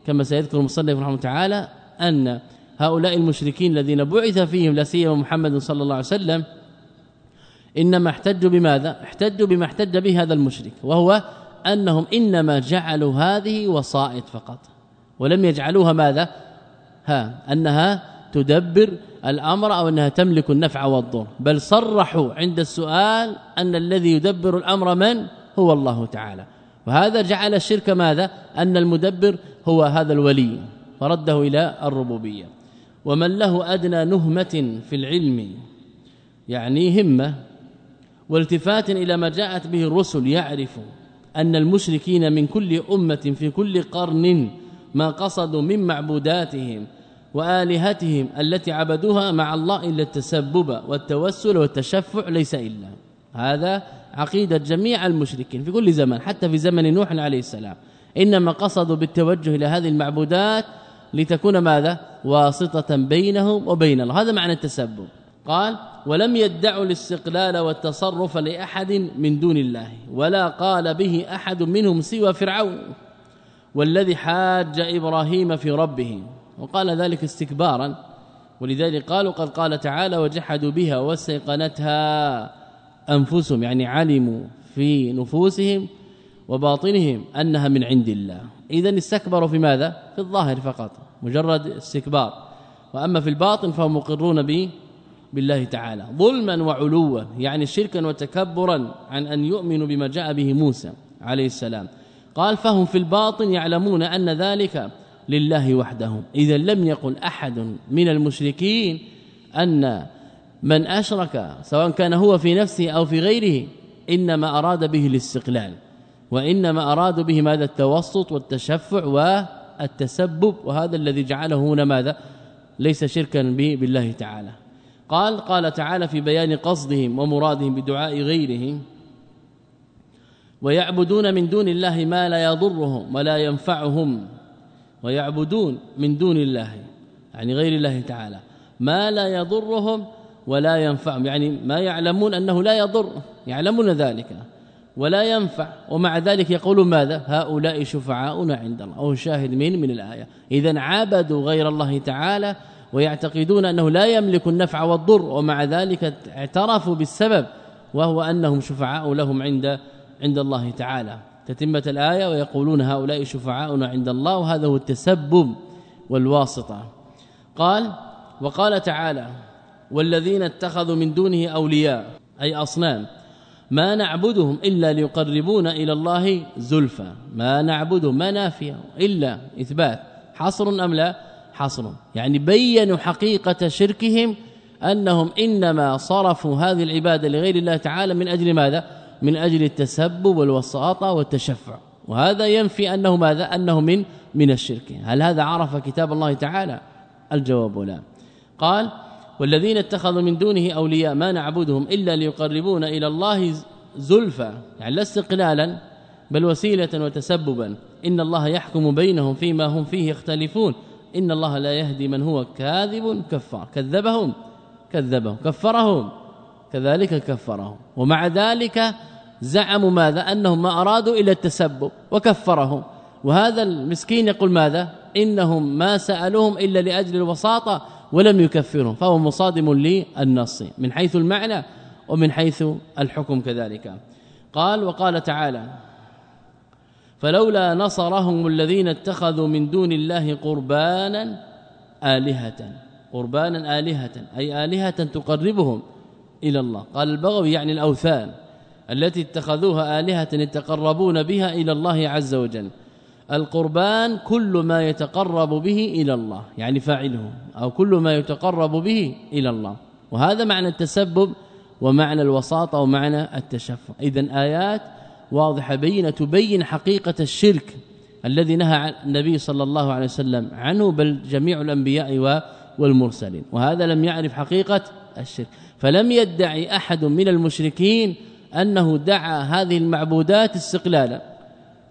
كما سيذكر المصنف رحمه تعالى أن هؤلاء المشركين الذين بعث فيهم لا سيما محمد صلى الله عليه وسلم إنما احتجوا بماذا؟ احتجوا بما احتج به هذا المشرك وهو أنهم إنما جعلوا هذه وسائط فقط ولم يجعلوها ماذا؟ ها أنها تدبر الأمر أو أنها تملك النفع والضر. بل صرحوا عند السؤال أن الذي يدبر الأمر من؟ هو الله تعالى. وهذا جعل الشرك ماذا؟ أن المدبر هو هذا الولي. فرده إلى الربوبية. ومن له أدنى نهمة في العلم يعني همة والتفات إلى ما جاءت به الرسل يعرف أن المشركين من كل أمة في كل قرن ما قصدوا من معبوداتهم وآلهتهم التي عبدوها مع الله إلا التسبب والتوسل والتشفع ليس إلا. هذا عقيدة جميع المشركين في كل زمان حتى في زمن نوح عليه السلام. إنما قصدوا بالتوجه إلى هذه المعبودات لتكون ماذا؟ واسطة بينهم وبين الله. هذا معنى التسبب. قال ولم يدعوا الاستقلال والتصرف لأحد من دون الله ولا قال به أحد منهم سوى فرعون والذي حاج إبراهيم في ربه. وقال ذلك استكبارا. ولذلك قالوا قد قال تعالى وجحدوا بها واستيقنتها أنفسهم يعني علموا في نفوسهم وباطنهم أنها من عند الله. اذا استكبروا في ماذا؟ في الظاهر فقط مجرد استكبار. وأما في الباطن فهم مقرون به بالله تعالى. ظلما وعلوا يعني شركا وتكبرا عن أن يؤمنوا بما جاء به موسى عليه السلام. قال فهم في الباطن يعلمون أن ذلك لله وحده إذا لم يقل أحد من المشركين أن من أشرك سواء كان هو في نفسه أو في غيره إنما أراد به الاستقلال وإنما ارادوا به ماذا؟ التوسط والتشفع والتسبب وهذا الذي جعله هنا ماذا؟ ليس شركا به بالله تعالى. قال قال تعالى في بيان قصدهم ومرادهم بدعاء غيرهم ويعبدون من دون الله ما لا يضرهم ولا ينفعهم. ويعبدون من دون الله يعني غير الله تعالى. ما لا يضرهم ولا ينفعهم يعني ما يعلمون أنه لا يضر يعلمون ذلك. ولا ينفع ومع ذلك يقولون ماذا؟ هؤلاء شفعاؤنا عند الله أو شاهد من من الآية. اذا عبدوا غير الله تعالى ويعتقدون أنه لا يملك النفع والضر ومع ذلك اعترفوا بالسبب وهو أنهم شفعاء لهم عند عند الله تعالى. تتمة الآية ويقولون هؤلاء شفعاؤنا عند الله وهذا هو التسبب والواسطة. قال وقال تعالى والذين اتخذوا من دونه أولياء أي أصنام ما نعبدهم إلا ليقربونا إلى الله زلفى. ما نعبدهم ما نافيه إلا إثبات. حصر أم لا؟ حصر. يعني بينوا حقيقة شركهم أنهم إنما صرفوا هذه العبادة لغير الله تعالى من أجل ماذا؟ من أجل التسبب والوساطة والتشفع. وهذا ينفي أنه ماذا؟ أنه من من الشرك هل هذا عرف كتاب الله تعالى؟ الجواب لا. قال والذين اتخذوا من دونه أولياء ما نعبدهم إلا ليقربونا إلى الله زلفى. يعني لا استقلالا بل وسيلة وتسببا. إن الله يحكم بينهم فيما هم فيه يختلفون. إن الله لا يهدي من هو كاذب كفار. كذبهم كذبهم كفرهم. كذلك كفرهم. ومع ذلك زعموا ماذا؟ أنهم ما أرادوا إلا التسبب وكفرهم. وهذا المسكين يقول ماذا؟ إنهم ما سألوهم إلا لأجل الوساطة ولم يكفرهم فهو مصادم للنص من حيث المعنى ومن حيث الحكم كذلك. قال وقال تعالى فلولا نصرهم الذين اتخذوا من دون الله قربانا آلهة قربانا آلهة أي آلهة تقربهم إلى الله. قال البغوي يعني الأوثان. التي اتخذوها آلهة يتقربون بها إلى الله عز وجل. القربان كل ما يتقرب به إلى الله يعني فاعله أو كل ما يتقرب به إلى الله. وهذا معنى التسبب ومعنى الوساطة ومعنى التشفع. اذا آيات واضحة بينة تبين حقيقة الشرك الذي نهى النبي صلى الله عليه وسلم عنه بل جميع الأنبياء والمرسلين. وهذا لم يعرف حقيقة الشرك. فلم يدعي أحد من المشركين أنه دعا هذه المعبودات استقلالا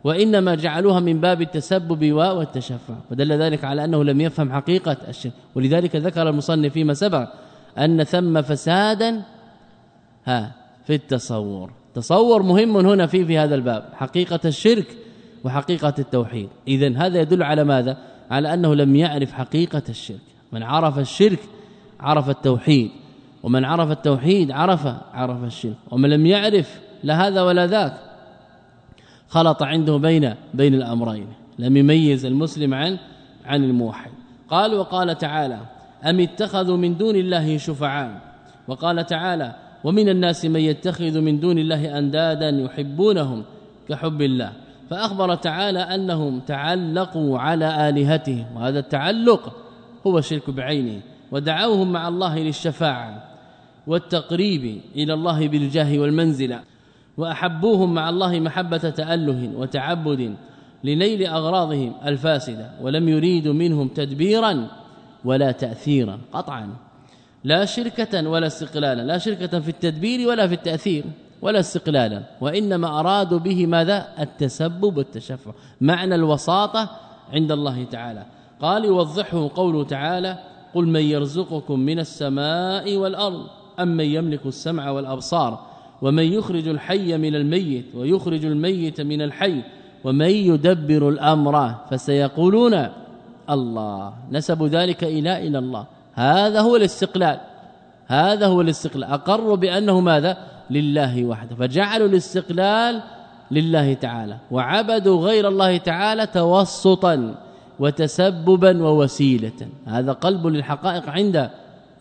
وإنما جعلوها من باب التسبب والتشفع. ودل ذلك على أنه لم يفهم حقيقة الشرك. ولذلك ذكر المصنف فيما سبق أن ثم فسادا ها في التصور. تصور مهم هنا في في هذا الباب حقيقة الشرك وحقيقة التوحيد. اذا هذا يدل على ماذا؟ على أنه لم يعرف حقيقة الشرك. من عرف الشرك عرف التوحيد. ومن عرف التوحيد عرف عرف الشرك. ومن لم يعرف لا هذا ولا ذاك. خلط عنده بين بين الأمرين. لم يميز المسلم عن عن الموحد. قال وقال تعالى أم اتخذوا من دون الله شفعاء؟ وقال تعالى ومن الناس من يتخذ من دون الله أندادا يحبونهم كحب الله. فأخبر تعالى أنهم تعلقوا على آلهتهم. وهذا التعلق هو الشرك بعينه. ودعوهم مع الله للشفاعة. والتقريب إلى الله بالجاه والمنزلة وأحبوهم مع الله محبة تأله وتعبد لنيل أغراضهم الفاسدة ولم يريدوا منهم تدبيرا ولا تاثيرا قطعا. لا شركة ولا استقلالا لا شركة في التدبير ولا في التأثير ولا استقلالا وإنما أرادوا به ماذا؟ التسبب والتشفع معنى الوساطة عند الله تعالى. قال يوضحه قوله تعالى قل من يرزقكم من السماء والأرض. أم من يملك السمع والأبصار ومن يخرج الحي من الميت ويخرج الميت من الحي ومن يدبر الأمر فسيقولون الله. نسب ذلك إلى إلى الله. هذا هو الاستقلال. هذا هو الاستقلال. اقروا بأنه ماذا؟ لله وحده. فجعلوا الاستقلال لله تعالى وعبدوا غير الله تعالى توسطا وتسببا ووسيلة. هذا قلب للحقائق عند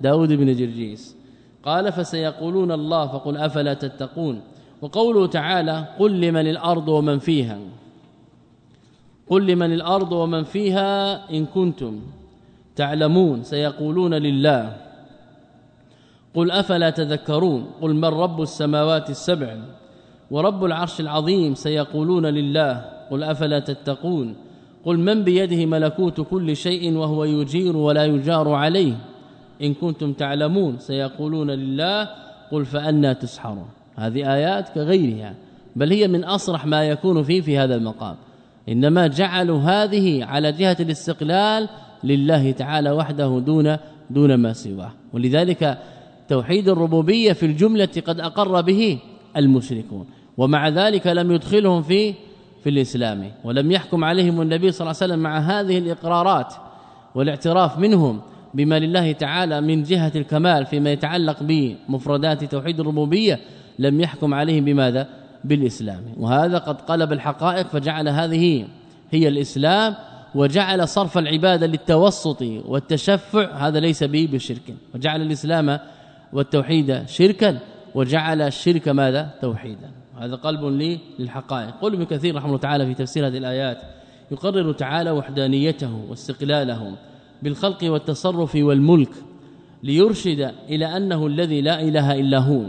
داود بن جرجيس. قال فسيقولون الله فقل أفلا تتقون وقوله تعالى قل لمن الأرض ومن فيها قل لمن الأرض ومن فيها إن كنتم تعلمون سيقولون لله قل أفلا تذكرون قل من رب السماوات السبع ورب العرش العظيم سيقولون لله قل أفلا تتقون قل من بيده ملكوت كل شيء وهو يجير ولا يجار عليه إن كنتم تعلمون سيقولون لله قل فأنا تسحرون. هذه آيات كغيرها بل هي من أصرح ما يكون فيه في هذا المقام. إنما جعلوا هذه على جهة الاستقلال لله تعالى وحده دون دون ما سواه. ولذلك توحيد الربوبية في الجملة قد أقر به المشركون ومع ذلك لم يدخلهم في في الإسلام ولم يحكم عليهم النبي صلى الله عليه وسلم مع هذه الإقرارات والاعتراف منهم بما لله تعالى من جهة الكمال فيما يتعلق بمفردات توحيد الربوبية لم يحكم عليهم بماذا؟ بالإسلام. وهذا قد قلب الحقائق فجعل هذه هي الإسلام وجعل صرف العبادة للتوسط والتشفع هذا ليس به بشرك. وجعل الإسلام والتوحيد شركا وجعل الشرك ماذا؟ توحيدا. هذا قلب لي للحقائق. قل ابن كثير رحمه الله تعالى في تفسير هذه الآيات يقرر تعالى وحدانيته واستقلاله بالخلق والتصرف والملك ليرشد إلى أنه الذي لا إله إلا هو.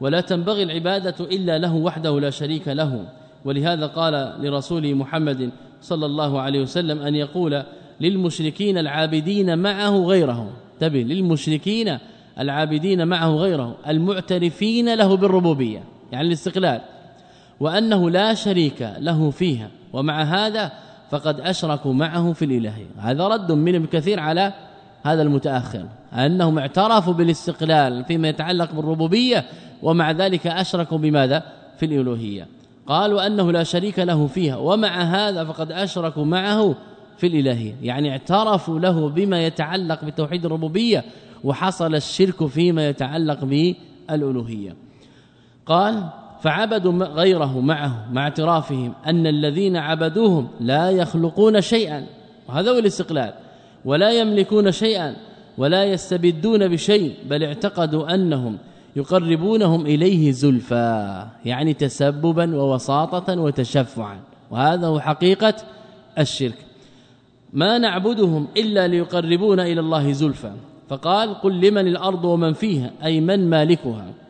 ولا تنبغي العبادة إلا له وحده لا شريك له. ولهذا قال لرسوله محمد صلى الله عليه وسلم أن يقول للمشركين العابدين معه غيره تبي للمشركين العابدين معه غيره المعترفين له بالربوبية يعني الاستقلال. وأنه لا شريك له فيها. ومع هذا فقد أشركوا معه في الالهيه هذا رد من كثير على هذا المتأخر أنهم اعترفوا بالاستقلال فيما يتعلق بالربوبية ومع ذلك أشركوا بماذا؟ في الإلوهية. قالوا أنه لا شريك له فيها ومع هذا فقد أشركوا معه في الالهيه يعني اعترفوا له بما يتعلق بتوحيد الربوبية وحصل الشرك فيما يتعلق بالألوهية. قال فعبدوا غيره معه مع اعترافهم أن الذين عبدوهم لا يخلقون شيئا. وهذا هو الاستقلال. ولا يملكون شيئا ولا يستبدون بشيء بل اعتقدوا أنهم يقربونهم إليه زلفى يعني تسببا ووساطة وتشفعا. وهذا هو حقيقة الشرك. ما نعبدهم إلا ليقربونا إلى الله زلفى. فقال قل لمن الأرض ومن فيها؟ أي من مالكها؟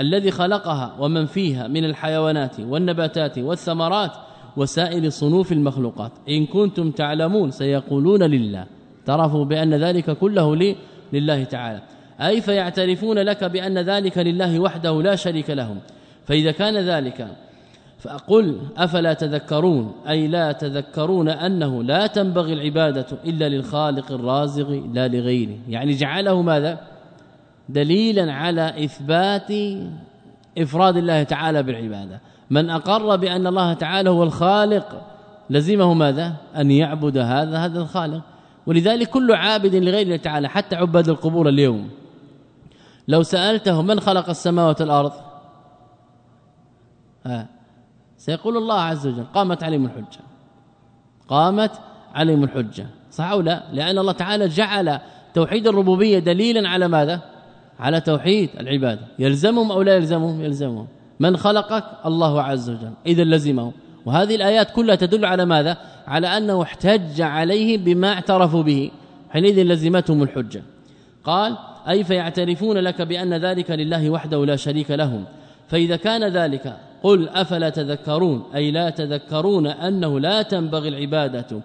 الذي خلقها ومن فيها من الحيوانات والنباتات والثمرات وسائر صنوف المخلوقات. إن كنتم تعلمون سيقولون لله. اعترفوا بأن ذلك كله لي لله تعالى. أي فيعترفون لك بأن ذلك لله وحده لا شريك له. فإذا كان ذلك فأقل أفلا تذكرون؟ أي لا تذكرون أنه لا تنبغي العبادة إلا للخالق الرازق لا لغيره. يعني جعله ماذا؟ دليلا على إثبات إفراد الله تعالى بالعبادة. من أقر بأن الله تعالى هو الخالق لزمه ماذا؟ أن يعبد هذا هذا الخالق. ولذلك كل عابد لغير الله تعالى حتى عباد القبور اليوم. لو سألته من خلق السماوات والأرض؟ ها سيقول الله عز وجل قامت عليهم الحجة. قامت عليهم الحجة. صح أو لا؟ لأن الله تعالى جعل توحيد الربوبية دليلا على ماذا؟ على توحيد العبادة. يلزمهم أو لا يلزمهم؟ يلزمهم. من خلقك؟ الله عز وجل. اذا لزمه وهذه الآيات كلها تدل على ماذا؟ على أنه احتج عليه بما اعترفوا به. حينئذ لزمتهم الحجة. قال اي فيعترفون لك بأن ذلك لله وحده لا شريك له فإذا كان ذلك قل أفلا تذكرون؟ أي لا تذكرون أنه لا تنبغي العبادة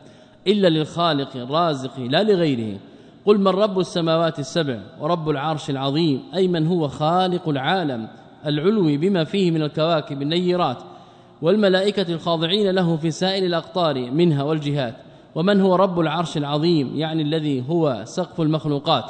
إلا للخالق الرازق لا لغيره. قل من رب السماوات السبع ورب العرش العظيم أي من هو خالق العالم العلوي بما فيه من الكواكب النيرات والملائكة الخاضعين له في سائر الأقطار منها والجهات ومن هو رب العرش العظيم يعني الذي هو سقف المخلوقات.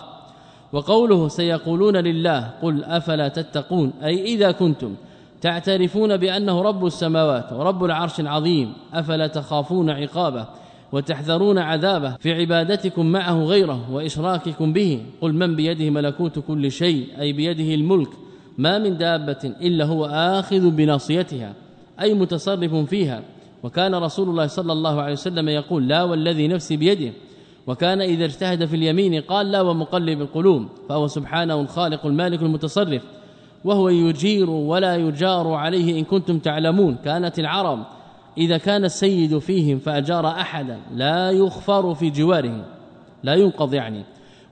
وقوله سيقولون لله قل أفلا تتقون أي إذا كنتم تعترفون بأنه رب السماوات ورب العرش العظيم أفلا تخافون عقابه. وتحذرون عذابه في عبادتكم معه غيره وإشراككم به. قل من بيده ملكوت كل شيء أي بيده الملك. ما من دابة إلا هو آخذ بناصيتها أي متصرف فيها. وكان رسول الله صلى الله عليه وسلم يقول لا والذي نفسي بيده. وكان إذا اجتهد في اليمين قال لا ومقلب القلوب. فهو سبحانه الخالق المالك المتصرف. وهو يجير ولا يجار عليه إن كنتم تعلمون. كانت العرب إذا كان السيد فيهم فأجار أحدا لا يخفر في جواره لا ينقض يعني.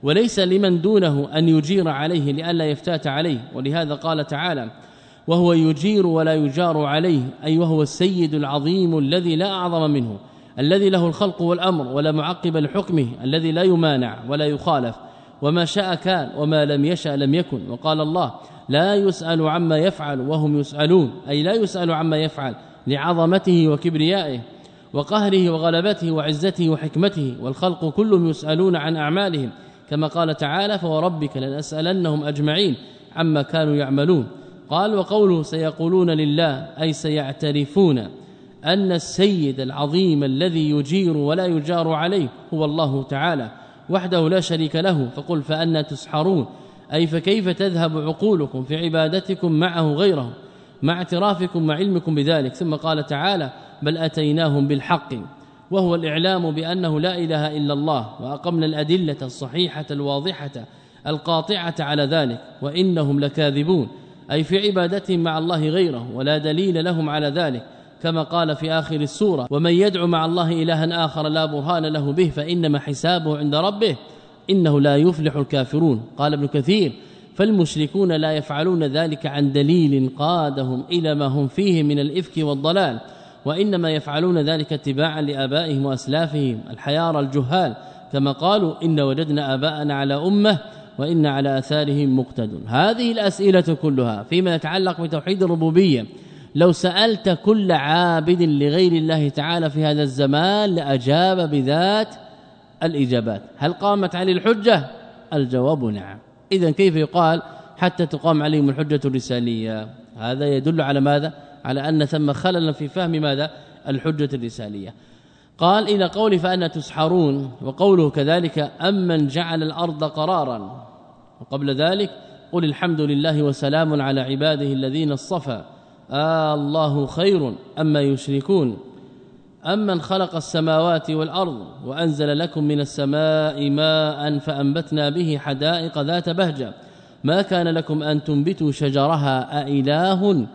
وليس لمن دونه أن يجير عليه لئلا يفتات عليه. ولهذا قال تعالى وهو يجير ولا يجار عليه أي وهو السيد العظيم الذي لا أعظم منه الذي له الخلق والأمر ولا معقب لحكمه الذي لا يمانع ولا يخالف. وما شاء كان وما لم يشأ لم يكن. وقال الله لا يسأل عما يفعل وهم يسألون أي لا يسأل عما يفعل. لعظمته وكبريائه وقهره وغلبته وعزته وحكمته والخلق كلهم يسألون عن أعمالهم. كما قال تعالى فوربك لنسألنهم أجمعين عما كانوا يعملون. قال وقوله سيقولون لله أي سيعترفون أن السيد العظيم الذي يجير ولا يجار عليه هو الله تعالى وحده لا شريك له. فقل فأنا تسحرون. أي فكيف تذهب عقولكم في عبادتكم معه غيره مع اعترافكم وعلمكم بذلك. ثم قال تعالى بل أتيناهم بالحق وهو الإعلام بأنه لا إله إلا الله وأقمنا الأدلة الصحيحة الواضحة القاطعة على ذلك وإنهم لكاذبون. أي في عبادتهم مع الله غيره ولا دليل لهم على ذلك كما قال في آخر السورة ومن يدعو مع الله إلها آخر لا برهان له به فإنما حسابه عند ربه إنه لا يفلح الكافرون. قال ابن كثير فالمشركون لا يفعلون ذلك عن دليل قادهم إلى ما هم فيه من الإفك والضلال وإنما يفعلون ذلك اتباعا لآبائهم وأسلافهم الحيار الجهال. كما قالوا إن وجدنا آباءنا على أمة وإن على آثارهم مقتدون. هذه الأسئلة كلها فيما يتعلق بتوحيد الربوبية. لو سألت كل عابد لغير الله تعالى في هذا الزمان لأجاب بذات الإجابات. هل قامت عليه الحجة؟ الجواب نعم. اذا كيف يقال حتى تقام عليهم الحجة الرسالية؟ هذا يدل على ماذا؟ على أن ثم خلل في فهم ماذا؟ الحجة الرسالية. قال إلى قول فأنا تسحرون وقوله كذلك أمن جعل الأرض قرارا. وقبل ذلك قل الحمد لله وسلام على عباده الذين اصطفى. آه الله خير أما يشركون. أمن خلق السماوات والأرض وأنزل لكم من السماء ماء فأنبتنا به حدائق ذات بهجة. ما كان لكم أن تنبتوا شجرها أإله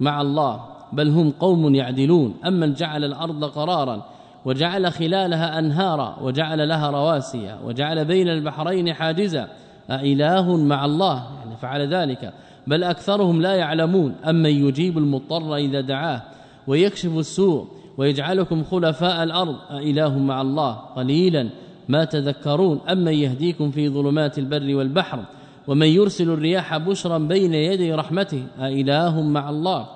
مع الله؟ بل هم قوم يعدلون. أمن جعل الأرض قرارا وجعل خلالها أنهارا وجعل لها رواسي وجعل بين البحرين حاجزا. أإله مع الله؟ يعني فعل ذلك. بل أكثرهم لا يعلمون. أمن يجيب المضطر إذا دعاه ويكشف السوء ويجعلكم خلفاء الأرض. أإله مع الله. قليلا ما تذكرون. أما يهديكم في ظلمات البر والبحر. ومن يرسل الرياح بشرا بين يدي رحمته. أإله مع الله.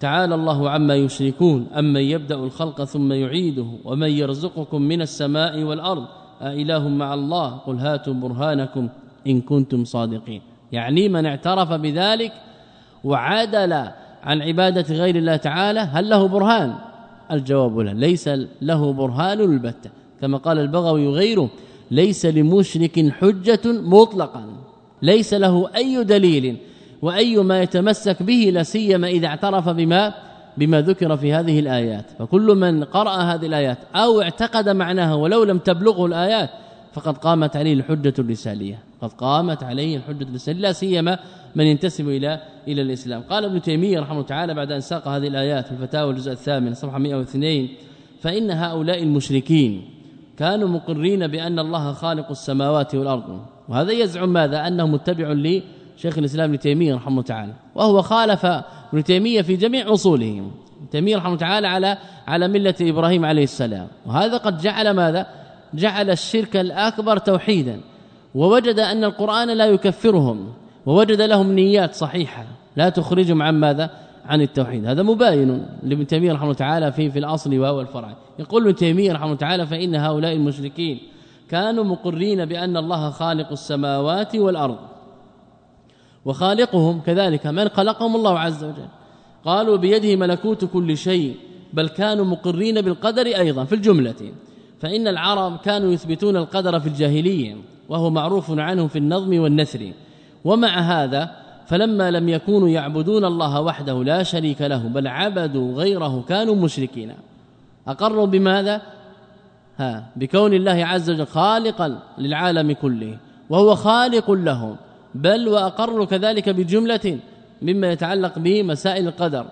تعالى الله عما يشركون. أمن يبدأ الخلق ثم يعيده. ومن يرزقكم من السماء والأرض. أإله مع الله. قل هاتوا برهانكم إن كنتم صادقين. يعني من اعترف بذلك وعدل عن عبادة غير الله تعالى هل له برهان؟ الجواب لا. ليس له برهان البتة كما قال البغوي وغيره ليس لمشرك حجة مطلقا. ليس له أي دليل وأي ما يتمسك به لا سيما إذا اعترف بما بما ذكر في هذه الآيات. فكل من قرأ هذه الآيات أو اعتقد معناها ولو لم تبلغه الآيات فقد قامت عليه الحجة الرسالية. قد قامت عليه الحجة الرسالية. لا سيما من ينتسب إلى إلى الإسلام. قال ابن تيمية رحمه تعالى بعد أن ساق هذه الآيات في الفتاوى الجزء الثامن صفحة 102 فإن هؤلاء المشركين كانوا مقرين بأن الله خالق السماوات والأرض. وهذا يزعم ماذا؟ أنه متبع لشيخ الإسلام ابن تيمية رحمه تعالى. وهو خالف ابن تيمية في جميع أصوله ابن تيمية رحمه تعالى على على ملة إبراهيم عليه السلام. وهذا قد جعل ماذا؟ جعل الشرك الأكبر توحيدا. ووجد أن القرآن لا يكفرهم. ووجد لهم نيات صحيحة. لا تخرجهم عن ماذا؟ عن التوحيد. هذا مباين لابن تيمية رحمه الله تعالى في في الأصل والفرع. يقول ابن تيمية رحمه الله تعالى فإن هؤلاء المشركين كانوا مقرين بأن الله خالق السماوات والأرض. وخالقهم كذلك من خلقهم الله عز وجل. قالوا بيده ملكوت كل شيء بل كانوا مقرين بالقدر أيضا في الجملة. فإن العرب كانوا يثبتون القدر في الجاهلية وهو معروف عنهم في النظم والنثر. ومع هذا فلما لم يكونوا يعبدون الله وحده لا شريك له بل عبدوا غيره كانوا مشركين. أقروا بماذا؟ ها بكون الله عز وجل خالقا للعالم كله وهو خالق له بل وأقروا كذلك بجملة مما يتعلق بمسائل القدر.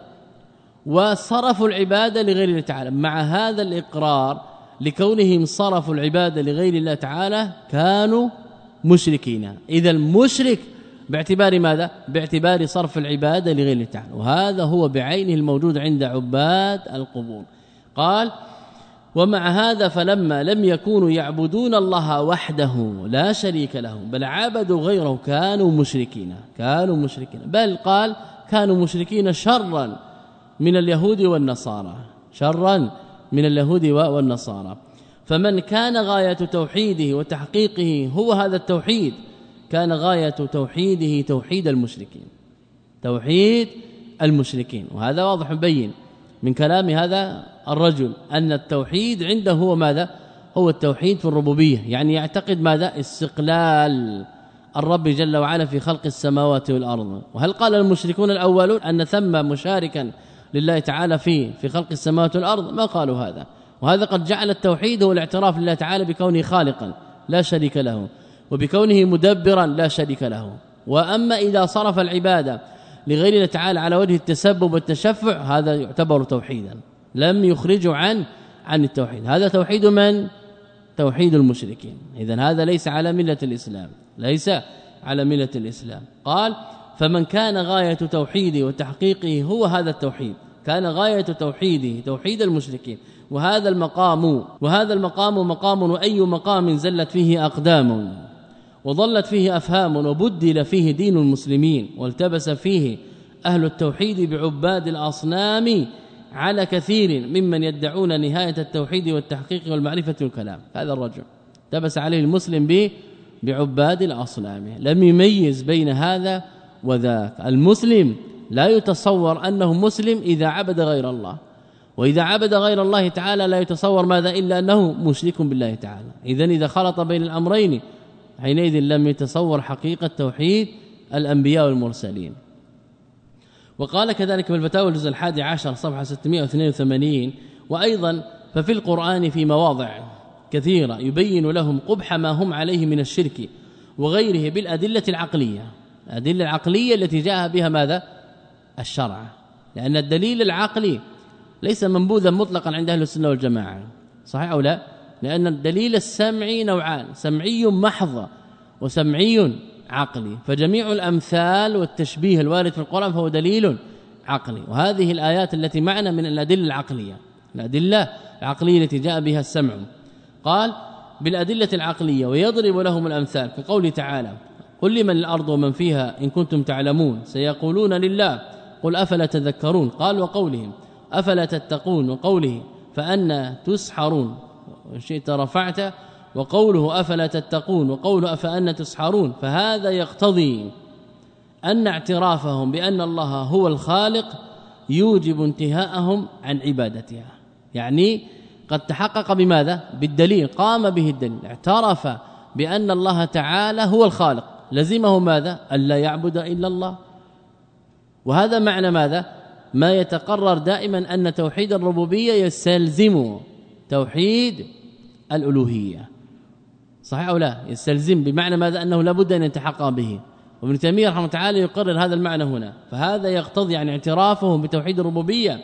وصرفوا العباده لغير الله تعالى. مع هذا الإقرار لكونهم صرفوا العباده لغير الله تعالى كانوا مشركين. إذا المشرك باعتبار ماذا؟ باعتبار صرف العبادة لغير الله وهذا هو بعينه الموجود عند عباد القبور. قال ومع هذا فلما لم يكونوا يعبدون الله وحده لا شريك له بل عبدوا غيره كانوا مشركين كانوا مشركين. بل قال كانوا مشركين شرا من اليهود والنصارى شرا من اليهود والنصارى. فمن كان غاية توحيده وتحقيقه هو هذا التوحيد. كان غاية توحيده توحيد المشركين توحيد المشركين. وهذا واضح مبين من كلام هذا الرجل أن التوحيد عنده هو ماذا؟ هو التوحيد في الربوبية. يعني يعتقد ماذا؟ استقلال الرب جل وعلا في خلق السماوات والأرض. وهل قال المشركون الأولون أن ثم مشاركا لله تعالى في في خلق السماوات والأرض؟ ما قالوا هذا. وهذا قد جعل التوحيد هو الاعتراف لله تعالى بكونه خالقا لا شريك له. وبكونه مدبرا لا شريك له. وأما إذا صرف العبادة لغير الله تعالى على وجه التسبب والتشفع هذا يعتبر توحيدا. لم يخرجه عن عن التوحيد. هذا توحيد من؟ توحيد المشركين. اذا هذا ليس على ملة الإسلام. ليس على ملة الإسلام. قال فمن كان غاية توحيده وتحقيقه هو هذا التوحيد. كان غاية توحيده توحيد المشركين. وهذا المقام وهذا المقام مقام وأي مقام زلت فيه أقدام. وظلت فيه أفهام وبدل فيه دين المسلمين والتبس فيه أهل التوحيد بعباد الأصنام على كثير ممن يدعون نهاية التوحيد والتحقيق والمعرفة والكلام. هذا الرجل تبس عليه المسلم به بعباد الأصنام. لم يميز بين هذا وذاك. المسلم لا يتصور أنه مسلم إذا عبد غير الله. وإذا عبد غير الله تعالى لا يتصور ماذا إلا أنه مشرك بالله تعالى. اذا إذا خلط بين الأمرين حينئذ لم يتصور حقيقة توحيد الأنبياء والمرسلين. وقال كذلك في الفتاوى الجزء الحادي عشر صفحة 682 وأيضا ففي القرآن في مواضع كثيرة يبين لهم قبح ما هم عليه من الشرك وغيره بالأدلة العقلية. الأدلة العقلية التي جاء بها ماذا؟ الشرع. لأن الدليل العقلي ليس منبوذا مطلقا عند أهل السنة والجماعة. صحيح أو لا؟ لأن الدليل السمعي نوعان سمعي محض وسمعي عقلي فجميع الأمثال والتشبيه الوارد في القرآن فهو دليل عقلي. وهذه الآيات التي معنا من الأدلة العقلية الأدلة العقلية التي جاء بها السمع. قال بالأدلة العقلية ويضرب لهم الأمثال كقوله تعالى قل لمن الأرض ومن فيها إن كنتم تعلمون؟ سيقولون لله قل أفلا تذكرون؟ قال وقولهم أفلا تتقون؟ وقوله فان تسحرون. شئت رفعت وقوله أفلا تتقون وقوله افان تسحرون فهذا يقتضي أن اعترافهم بأن الله هو الخالق يوجب انتهاءهم عن عبادتها. يعني قد تحقق بماذا؟ بالدليل قام به الدليل اعترف بأن الله تعالى هو الخالق. لزمه ماذا؟ الا يعبد إلا الله. وهذا معنى ماذا؟ ما يتقرر دائما أن توحيد الربوبية يستلزم توحيد الألوهية. صحيح أو لا؟ يستلزم بمعنى ماذا؟ أنه لابد أن يتحقق به. وابن تيمية رحمه الله تعالى يقرر هذا المعنى هنا. فهذا يقتضي يعني اعترافهم بتوحيد الربوبية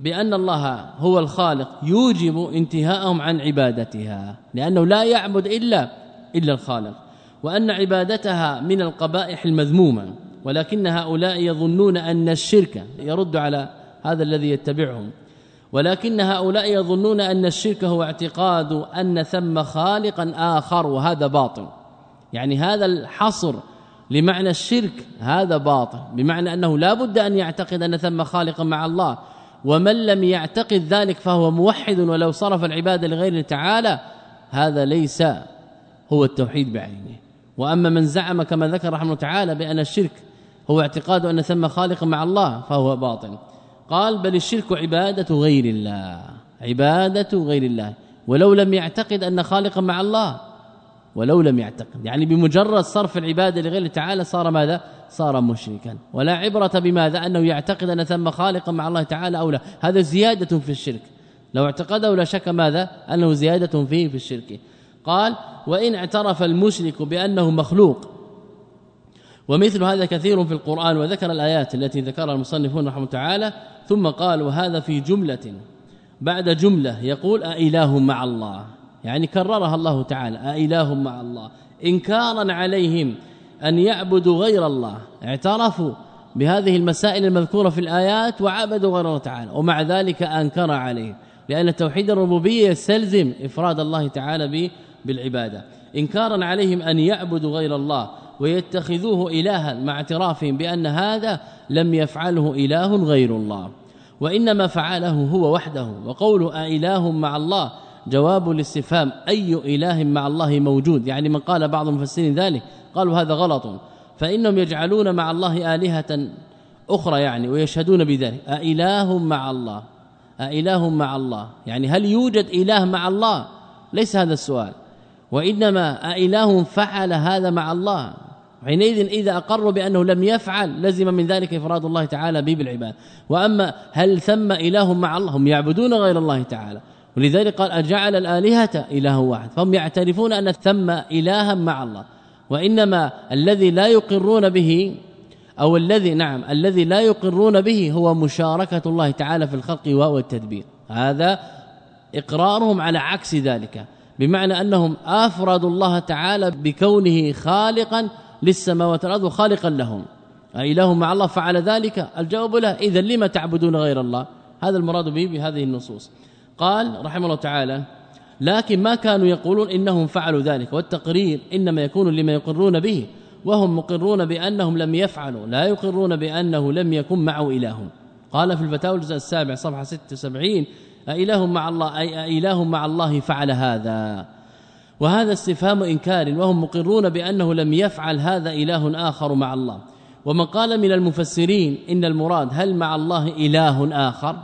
بأن الله هو الخالق يوجب انتهاءهم عن عبادتها لأنه لا يعبد إلا إلا الخالق. وأن عبادتها من القبائح المذمومة ولكن هؤلاء يظنون أن الشرك يرد على هذا الذي يتبعهم. ولكن هؤلاء يظنون أن الشرك هو اعتقاد أن ثم خالقا آخر وهذا باطل. يعني هذا الحصر لمعنى الشرك هذا باطل بمعنى أنه لا بد أن يعتقد أن ثم خالقا مع الله ومن لم يعتقد ذلك فهو موحد ولو صرف العباده لغير تعالى هذا ليس هو التوحيد بعينه. وأما من زعم كما ذكر رحمه تعالى بأن الشرك هو اعتقاد أن ثم خالق مع الله فهو باطل. قال بل الشرك عبادة غير الله عبادة غير الله. ولو لم يعتقد أن خالقا مع الله ولو لم يعتقد. يعني بمجرد صرف العبادة لغير تعالى صار ماذا؟ صار مشركا. ولا عبرة بماذا؟ أنه يعتقد أن ثم خالقا مع الله تعالى أو لا. هذا زيادة في الشرك. لو اعتقده لا شك ماذا؟ أنه زيادة فيه في الشرك. قال وإن اعترف المشرك بأنه مخلوق. ومثل هذا كثير في القرآن وذكر الآيات التي ذكرها المصنفون رحمه تعالى. ثم قال وهذا في جملة بعد جملة يقول أإله مع الله يعني كررها الله تعالى أإله مع الله إنكارا عليهم أن يعبدوا غير الله اعترفوا بهذه المسائل المذكورة في الآيات وعبدوا غير الله تعالى ومع ذلك أنكر عليهم لأن توحيد الربوبية يستلزم إفراد الله تعالى بالعبادة إنكارا عليهم أن يعبدوا غير الله ويتخذوه إلها مع اعترافهم بأن هذا لم يفعله إله غير الله. وإنما فعله هو وحده. وقول أإله مع الله جواب الاستفهام. أي إله مع الله موجود؟ يعني من قال بعض المفسرين ذلك. قالوا هذا غلط. فإنهم يجعلون مع الله آلهة أخرى يعني ويشهدون بذلك. أإله مع الله. أإله مع الله. يعني هل يوجد إله مع الله؟ ليس هذا السؤال. وإنما أإله فعل هذا مع الله. حينئذ إذا أقروا بأنه لم يفعل لزم من ذلك إفراد الله تعالى به بالعباد. وأما هل ثم إله مع الله هم يعبدون غير الله تعالى. ولذلك قال أجعل الآلهة إله واحد. فهم يعترفون أن ثم إلها مع الله. وإنما الذي لا يقرون به أو الذي نعم الذي لا يقرون به هو مشاركة الله تعالى في الخلق والتدبير هذا إقرارهم على عكس ذلك. بمعنى أنهم أفردوا الله تعالى بكونه خالقا للسماوات والأرض وخالقا لهم. إله مع الله فعل ذلك. الجواب له اذا لما تعبدون غير الله؟ هذا المراد به بهذه النصوص. قال رحمه الله تعالى لكن ما كانوا يقولون إنهم فعلوا ذلك. والتقرير إنما يكون لما يقرون به. وهم مقرون بأنهم لم يفعلوا لا يقرون بأنه لم يكن معه إله. قال في الفتاوى الجزء السابع صفحة 76 أإله مع الله أي أإله مع الله فعل هذا. وهذا استفهام إنكار وهم مقرون بأنه لم يفعل هذا إله آخر مع الله. ومن قال من المفسرين إن المراد هل مع الله إله آخر؟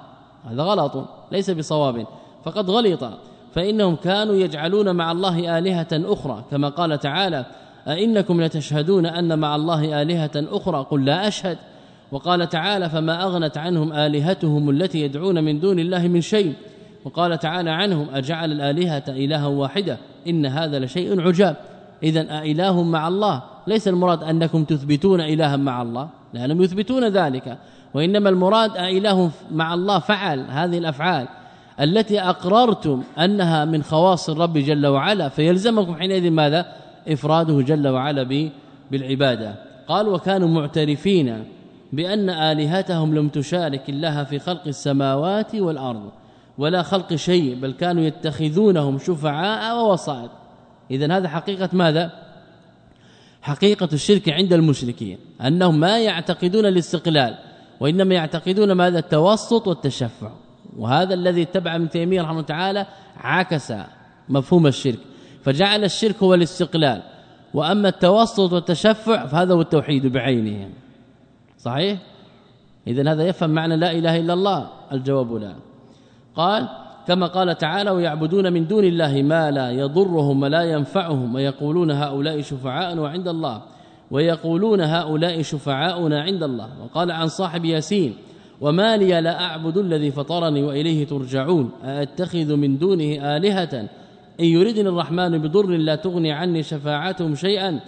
هذا غلط ليس بصواب. فقد غلط. فإنهم كانوا يجعلون مع الله آلهة أخرى كما قال تعالى أئنكم لتشهدون أن مع الله آلهة أخرى؟ قل لا أشهد. وقال تعالى فما أغنت عنهم آلهتهم التي يدعون من دون الله من شيء. وقال تعالى عنهم أجعل الآلهة إلها واحدة. إن هذا لشيء عجاب. إذا أإله مع الله. ليس المراد أنكم تثبتون إلها مع الله. لأنهم يثبتون ذلك. وإنما المراد أإله مع الله فعل هذه الأفعال التي أقررتم أنها من خواص الرب جل وعلا. فيلزمكم حينئذ ماذا؟ إفراده جل وعلا بالعبادة. قال وكانوا معترفين بأن آلهتهم لم تشارك الله في خلق السماوات والأرض. ولا خلق شيء بل كانوا يتخذونهم شفعاء ووسائط اذا هذا حقيقة ماذا؟ حقيقة الشرك عند المشركين أنهم ما يعتقدون الاستقلال وإنما يعتقدون ماذا؟ التوسط والتشفع. وهذا الذي اتبع ابن تيمية رحمه الله تعالى عكس مفهوم الشرك. فجعل الشرك هو الاستقلال وأما التوسط والتشفع فهذا هو التوحيد بعينه صحيح؟ اذا هذا يفهم معنى لا إله إلا الله. الجواب لا قال كما قال تعالى ويعبدون من دون الله ما لا يضرهم ولا ينفعهم ويقولون هؤلاء شفعاء عند الله ويقولون هؤلاء شفعاؤنا عند الله وقال عن صاحب ياسين وما لي لا أعبد الذي فطرني وإليه ترجعون اتخذ من دونه آلهة إن يردني الرحمن بضر لا تغني عني شفاعتهم شيئا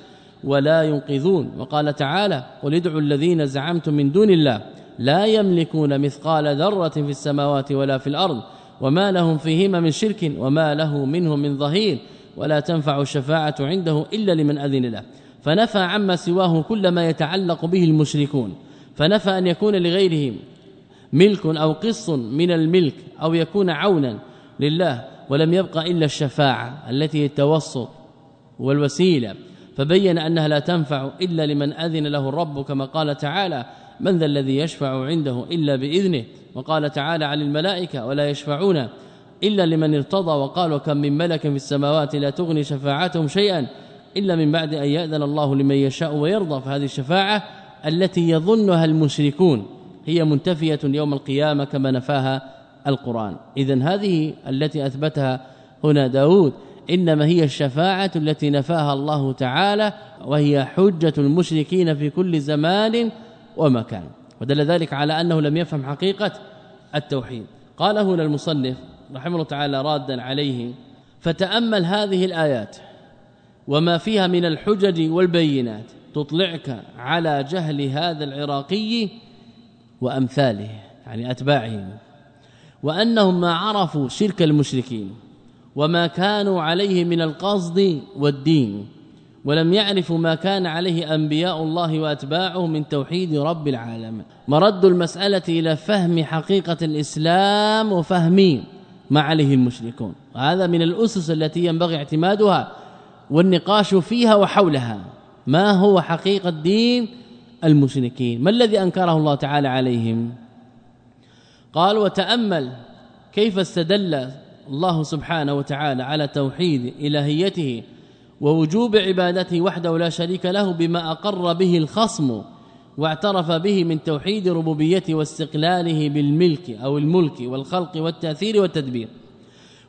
ولا ينقذون وقال تعالى قل ادعوا الذين زعمتم من دون الله لا يملكون مثقال ذرة في السماوات ولا في الأرض وما لهم فيهما من شرك وما له منهم من ظهير ولا تنفع الشفاعة عنده إلا لمن أذن له. فنفى عما سواه كل ما يتعلق به المشركون. فنفى أن يكون لغيرهم ملك أو قص من الملك أو يكون عونا لله ولم يبقى إلا الشفاعة التي التوسط والوسيلة. فبين أنها لا تنفع إلا لمن أذن له الرب كما قال تعالى من ذا الذي يشفع عنده إلا بإذنه؟ وقال تعالى عن الملائكة ولا يشفعون إلا لمن ارتضى وقال وكم من ملك في السماوات لا تغني شفاعتهم شيئا إلا من بعد أن يأذن الله لمن يشاء ويرضى فهذه الشفاعة التي يظنها المشركون هي منتفية يوم القيامة كما نفاها القرآن. اذا هذه التي أثبتها هنا داود إنما هي الشفاعة التي نفاها الله تعالى وهي حجة المشركين في كل زمان ومكان ودل ذلك على أنه لم يفهم حقيقة التوحيد. قال هنا المصنف رحمه الله تعالى رادا عليه فتأمل هذه الآيات وما فيها من الحجج والبينات تطلعك على جهل هذا العراقي وأمثاله يعني أتباعهم. وأنهم ما عرفوا شرك المشركين وما كانوا عليه من القصد والدين ولم يعرفوا ما كان عليه أنبياء الله وأتباعه من توحيد رب العالمين. مرد المسألة إلى فهم حقيقة الإسلام وفهم ما عليه المشركون. وهذا من الأسس التي ينبغي اعتمادها والنقاش فيها وحولها. ما هو حقيقة دين المشركين؟ ما الذي أنكره الله تعالى عليهم؟ قال وتأمل كيف استدل الله سبحانه وتعالى على توحيد إلهيته ووجوب عبادته وحده لا شريك له بما أقر به الخصم واعترف به من توحيد ربوبيته واستقلاله بالملك أو الملك والخلق والتأثير والتدبير.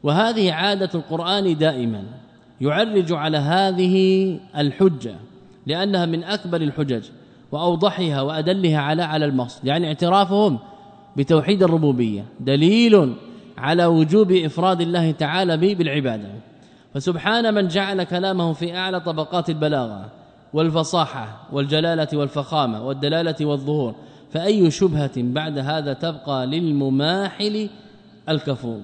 وهذه عادة القرآن دائما يعرج على هذه الحجة لأنها من أكبر الحجج وأوضحها وأدلها على على المقصد يعني اعترافهم بتوحيد الربوبية دليل على وجوب إفراد الله تعالى به بالعبادة. فسبحان من جعل كلامه في أعلى طبقات البلاغة والفصاحة والجلالة والفخامة والدلالة والظهور فأي شبهة بعد هذا تبقى للمماحل الكفور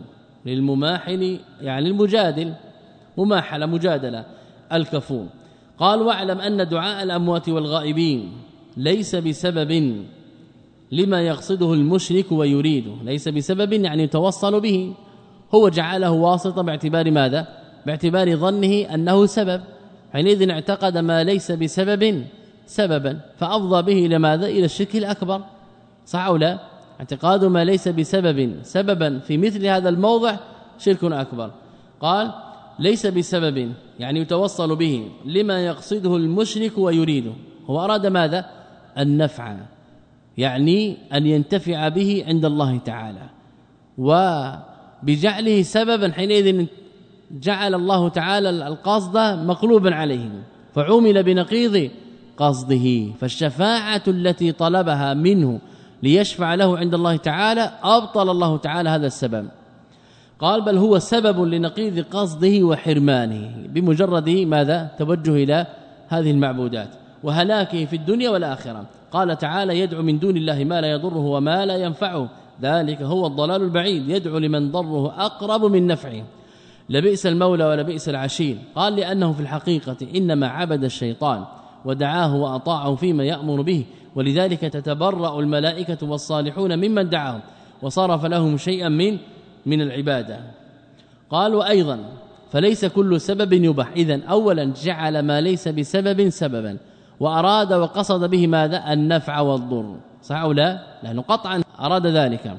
للمماحل يعني المجادل. مماحلة مجادلة الكفور قال واعلم أن دعاء الأموات والغائبين ليس بسبب لما يقصده المشرك ويريده ليس بسبب يعني يتوصل به. هو جعله واسطة باعتبار ماذا؟ باعتبار ظنه أنه سبب حينئذ اعتقد ما ليس بسبب سببا فأفضى به إلى ماذا إلى الشرك الأكبر. صح أو لا؟ اعتقاد ما ليس بسبب سببا في مثل هذا الموضع شرك أكبر. قال ليس بسبب يعني يتوصل به لما يقصده المشرك ويريده. هو أراد ماذا؟ النفع يعني أن ينتفع به عند الله تعالى. وبجعله سببا حينئذ جعل الله تعالى القصد مقلوبا عليهم فعمل بنقيض قصده فالشفاعة التي طلبها منه ليشفع له عند الله تعالى أبطل الله تعالى هذا السبب. قال بل هو سبب لنقيض قصده وحرمانه بمجرد ماذا؟ توجه إلى هذه المعبودات. وهلاكه في الدنيا والآخرة. قال تعالى يدعو من دون الله ما لا يضره وما لا ينفعه. ذلك هو الضلال البعيد يدعو لمن ضره أقرب من نفعه. لبئس المولى ولبئس العشير. قال لأنه في الحقيقة إنما عبد الشيطان ودعاه وأطاعه فيما يأمر به ولذلك تتبرأ الملائكة والصالحون ممن دعاهم وصرف لهم شيئا من من العبادة. قال وأيضا فليس كل سبب يبح إذن أولا جعل ما ليس بسبب سببا وأراد وقصد به ماذا؟ النفع والضر. صح أو لا؟ لأنه قطعا أراد ذلك.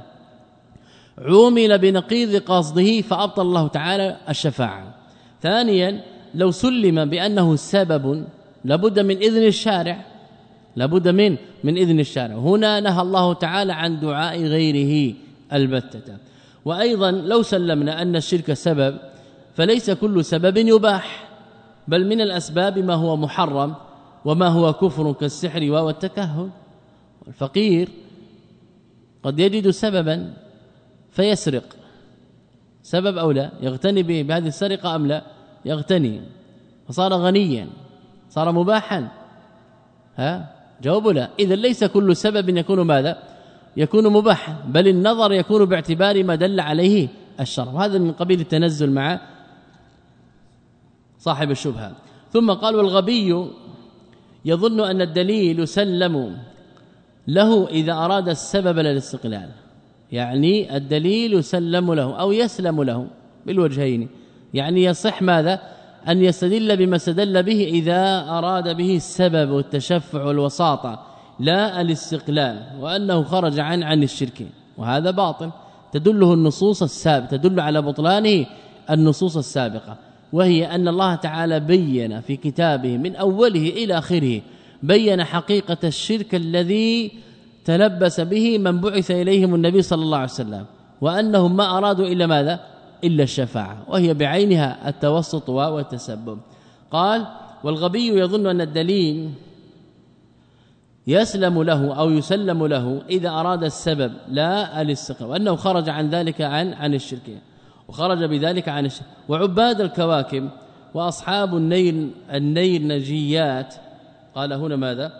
عومل بنقيض قصده فابطل الله تعالى الشفاعة. ثانيا لو سلم بأنه سبب لابد من إذن الشارع. لابد من من إذن الشارع. هنا نهى الله تعالى عن دعاء غيره البتة. وأيضا لو سلمنا أن الشرك سبب فليس كل سبب يباح بل من الأسباب ما هو محرم وما هو كفر كالسحر والتكهن. الفقير قد يجد سببا فيسرق. سبب أو لا؟ يغتني به بهذه السرقة أم لا؟ يغتني. فصار غنيا. صار مباحا. ها؟ جواب لا. اذا ليس كل سبب يكون ماذا؟ يكون مباحا بل النظر يكون باعتبار ما دل عليه الشرع. وهذا من قبيل التنزل مع صاحب الشبهة. ثم قال والغبي يظن أن الدليل يسلم له إذا أراد السبب للاستقلال. يعني الدليل يسلم له أو يسلم له بالوجهين. يعني يصح ماذا؟ أن يستدل بما استدل به إذا أراد به السبب والتشفع والوساطة لا الاستقلال وأنه خرج عن عن الشرك. وهذا باطل. تدله النصوص السابقة تدل على بطلانه النصوص السابقة. وهي أن الله تعالى بين في كتابه من أوله إلى آخره بين حقيقة الشرك الذي تلبس به من بعث إليهم النبي صلى الله عليه وسلم وأنهم ما أرادوا إلا ماذا؟ إلا الشفاعة وهي بعينها التوسط والتسبب. قال والغبي يظن أن الدليل يسلم له أو يسلم له إذا أراد السبب لا الاستقامة وأنه خرج عن ذلك عن عن الشرك وخرج بذلك عن الشرك. وعباد الكواكب وأصحاب النيل النيل نجيات قال هنا ماذا؟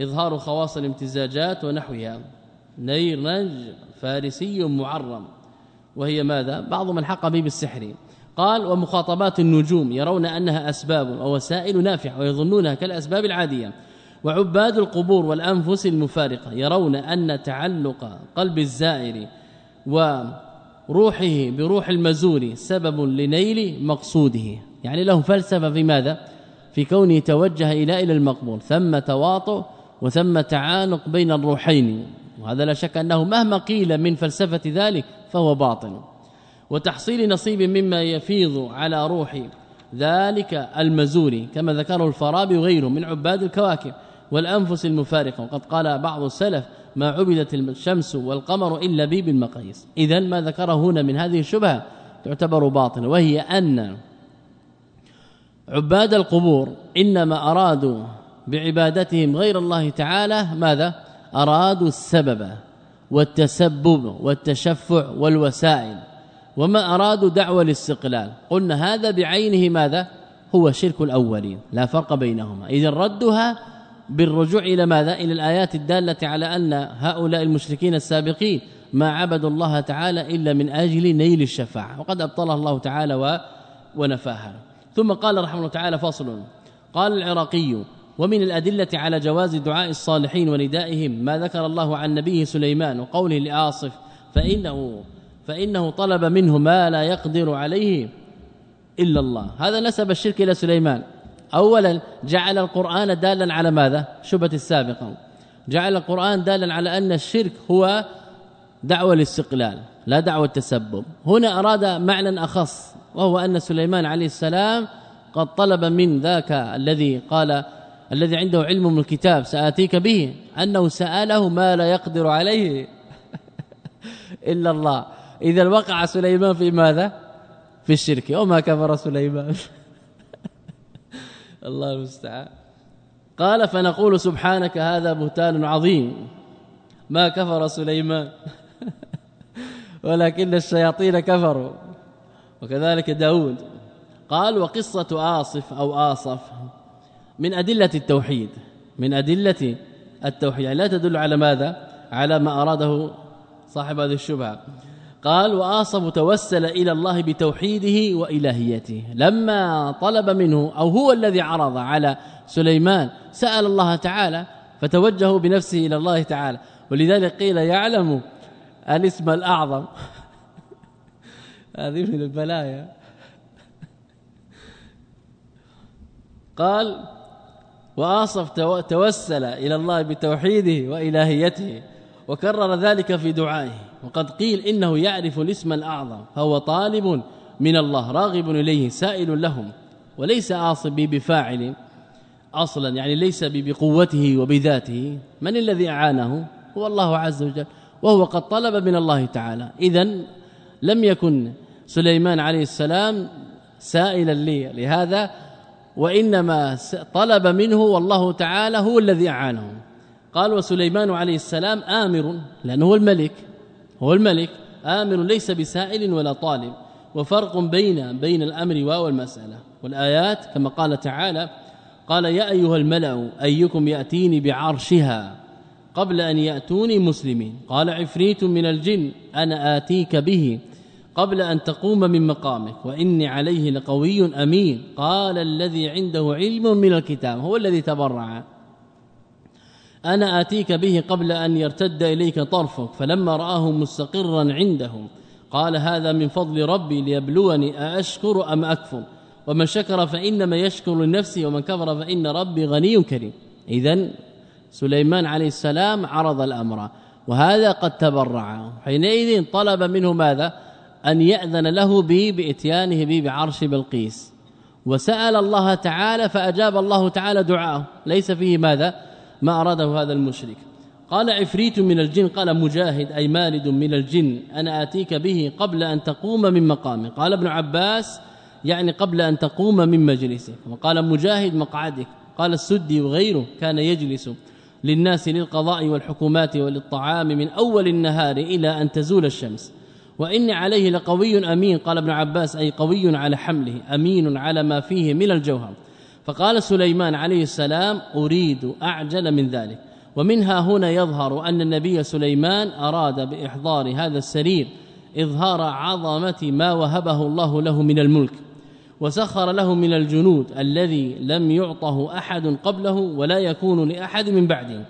إظهار خواص الامتزاجات ونحوها. نير نج فارسي معرم. وهي ماذا؟ بعض من حق به بالسحر قال ومخاطبات النجوم يرون أنها أسباب ووسائل نافعة ويظنونها كالأسباب العادية. وعباد القبور والأنفس المفارقة يرون أن تعلق قلب الزائر و روحه بروح المزور سبب لنيل مقصوده. يعني له فلسفة في ماذا؟ في كونه توجه إلى إلى المقبول. ثم تواطؤ وثم تعانق بين الروحين وهذا لا شك أنه مهما قيل من فلسفة ذلك فهو باطل. وتحصيل نصيب مما يفيض على روح ذلك المزوري كما ذكره الفارابي وغيره من عباد الكواكب والأنفس المفارقة. وقد قال بعض السلف ما عبدت الشمس والقمر إلا بي بالمقاييس. إذا ما ذكره هنا من هذه الشبهة تعتبر باطلا وهي أن عباد القبور إنما أرادوا بعبادتهم غير الله تعالى ماذا؟ أرادوا السبب والتسبب والتشفع والوسائل وما أرادوا دعوة الاستقلال. قلنا هذا بعينه ماذا؟ هو شرك الأولين لا فرق بينهما. إذا ردها بالرجوع إلى ماذا؟ إلى الآيات الدالة على أن هؤلاء المشركين السابقين ما عبدوا الله تعالى إلا من أجل نيل الشفاعة وقد أبطلها الله تعالى ونفاها. ثم قال رحمه الله تعالى فصل. قال العراقي ومن الأدلة على جواز دعاء الصالحين وندائهم ما ذكر الله عن نبيه سليمان وقوله لآصف فإنه فإنه طلب منه ما لا يقدر عليه إلا الله. هذا نسب الشرك إلى سليمان. اولا جعل القرآن دالا على ماذا؟ شبهة السابقة. جعل القرآن دالا على أن الشرك هو دعوة الاستقلال لا دعوة التسبب. هنا أراد معنى أخص وهو أن سليمان عليه السلام قد طلب من ذاك الذي قال الذي عنده علم من الكتاب سآتيك به أنه سأله ما لا يقدر عليه إلا الله. إذا وقع سليمان في ماذا؟ في الشرك. وما كفر سليمان. الله المستعان. قال فنقول سبحانك هذا بهتان عظيم. ما كفر سليمان. ولكن الشياطين كفروا. وكذلك داود. قال وقصة آصف أو آصف. من أدلة التوحيد من أدلة التوحيد. يعني لا تدل على ماذا؟ على ما أراده صاحب هذه الشبهة. قال وآصب توسل إلى الله بتوحيده وإلهيته. لما طلب منه أو هو الذي عرض على سليمان سأل الله تعالى فتوجهوا بنفسه إلى الله تعالى. ولذلك قيل يعلم الاسم الأعظم. هذه من البلايا. قال وآصف توسل إلى الله بتوحيده وإلهيته وكرر ذلك في دعائه وقد قيل إنه يعرف الاسم الأعظم فهو طالب من الله راغب إليه سائل لهم وليس آصب بفاعل أصلا يعني ليس بقوته وبذاته. من الذي أعانه؟ هو الله عز وجل وهو قد طلب من الله تعالى. اذا لم يكن سليمان عليه السلام سائلا لي لهذا وإنما طلب منه والله تعالى هو الذي أعانه. قال وسليمان عليه السلام آمر لأنه هو الملك هو الملك آمر ليس بسائل ولا طالب وفرق بين بين الأمر والمساله والآيات كما قال تعالى قال يا أيها الملأ أيكم يأتيني بعرشها قبل أن يأتوني مسلمين؟ قال عفريت من الجن أنا آتيك به. قبل أن تقوم من مقامك وإني عليه لقوي أمين. قال الذي عنده علم من الكتاب هو الذي تبرع. أنا آتيك به قبل أن يرتد إليك طرفك فلما رآه مستقرا عندهم قال هذا من فضل ربي ليبلوني أأشكر أم أكفر؟ ومن شكر فإنما يشكر لنفسه ومن كفر فإن ربي غني كريم. اذا سليمان عليه السلام عرض الأمر وهذا قد تبرع. حينئذ طلب منه ماذا؟ أن يأذن له به بإتيانه به بعرش بلقيس. وسأل الله تعالى فأجاب الله تعالى دعاءه. ليس فيه ماذا؟ ما أراده هذا المشرك. قال عفريت من الجن. قال مجاهد أي مالد من الجن. أنا آتيك به قبل أن تقوم من مقامه قال ابن عباس يعني قبل أن تقوم من مجلسك. وقال مجاهد مقعدك. قال السدي وغيره كان يجلس للناس للقضاء والحكومات وللطعام من أول النهار إلى أن تزول الشمس. وإن عليه لقوي أمين. قال ابن عباس أي قوي على حمله أمين على ما فيه من الجوهر. فقال سليمان عليه السلام أريد أعجل من ذلك. ومنها هنا يظهر أن النبي سليمان أراد بإحضار هذا السرير إظهار عظمة ما وهبه الله له من الملك وسخر له من الجنود الذي لم يعطه أحد قبله ولا يكون لأحد من بعده.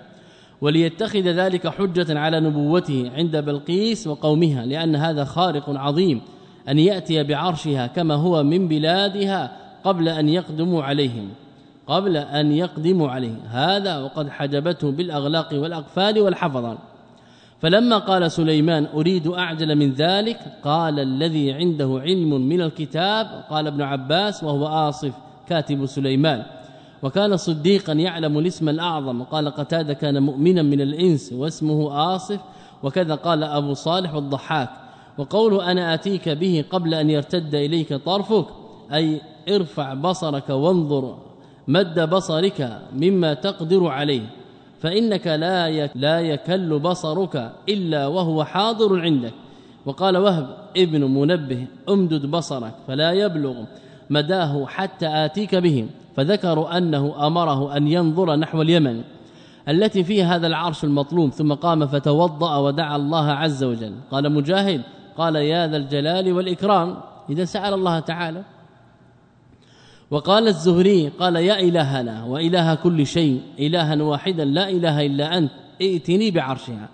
وليتخذ ذلك حجة على نبوته عند بلقيس وقومها لأن هذا خارق عظيم أن يأتي بعرشها كما هو من بلادها قبل أن يقدموا عليهم قبل أن يقدموا عليه هذا وقد حجبته بالأغلاق والأقفال والحفظان فلما قال سليمان أريد أعجل من ذلك قال الذي عنده علم من الكتاب قال ابن عباس وهو آصف كاتب سليمان. وكان صديقا يعلم الاسم الأعظم. وقال قتادة كان مؤمنا من الإنس واسمه آصف وكذا قال أبو صالح والضحاك وقوله أنا أتيك به قبل أن يرتد إليك طرفك أي ارفع بصرك وانظر مد بصرك مما تقدر عليه فإنك لا لا يكل بصرك إلا وهو حاضر عندك. وقال وهب ابن منبه امدد بصرك فلا يبلغ مداه حتى آتيك به فذكروا أنه أمره أن ينظر نحو اليمن التي فيها هذا العرش المطلوب ثم قام فتوضأ ودعا الله عز وجل. قال مجاهد قال يا ذا الجلال والإكرام. إذا سأل الله تعالى. وقال الزهري قال يا إلهنا وإله كل شيء إلها واحدا لا إله إلا أنت ائتني بعرشها.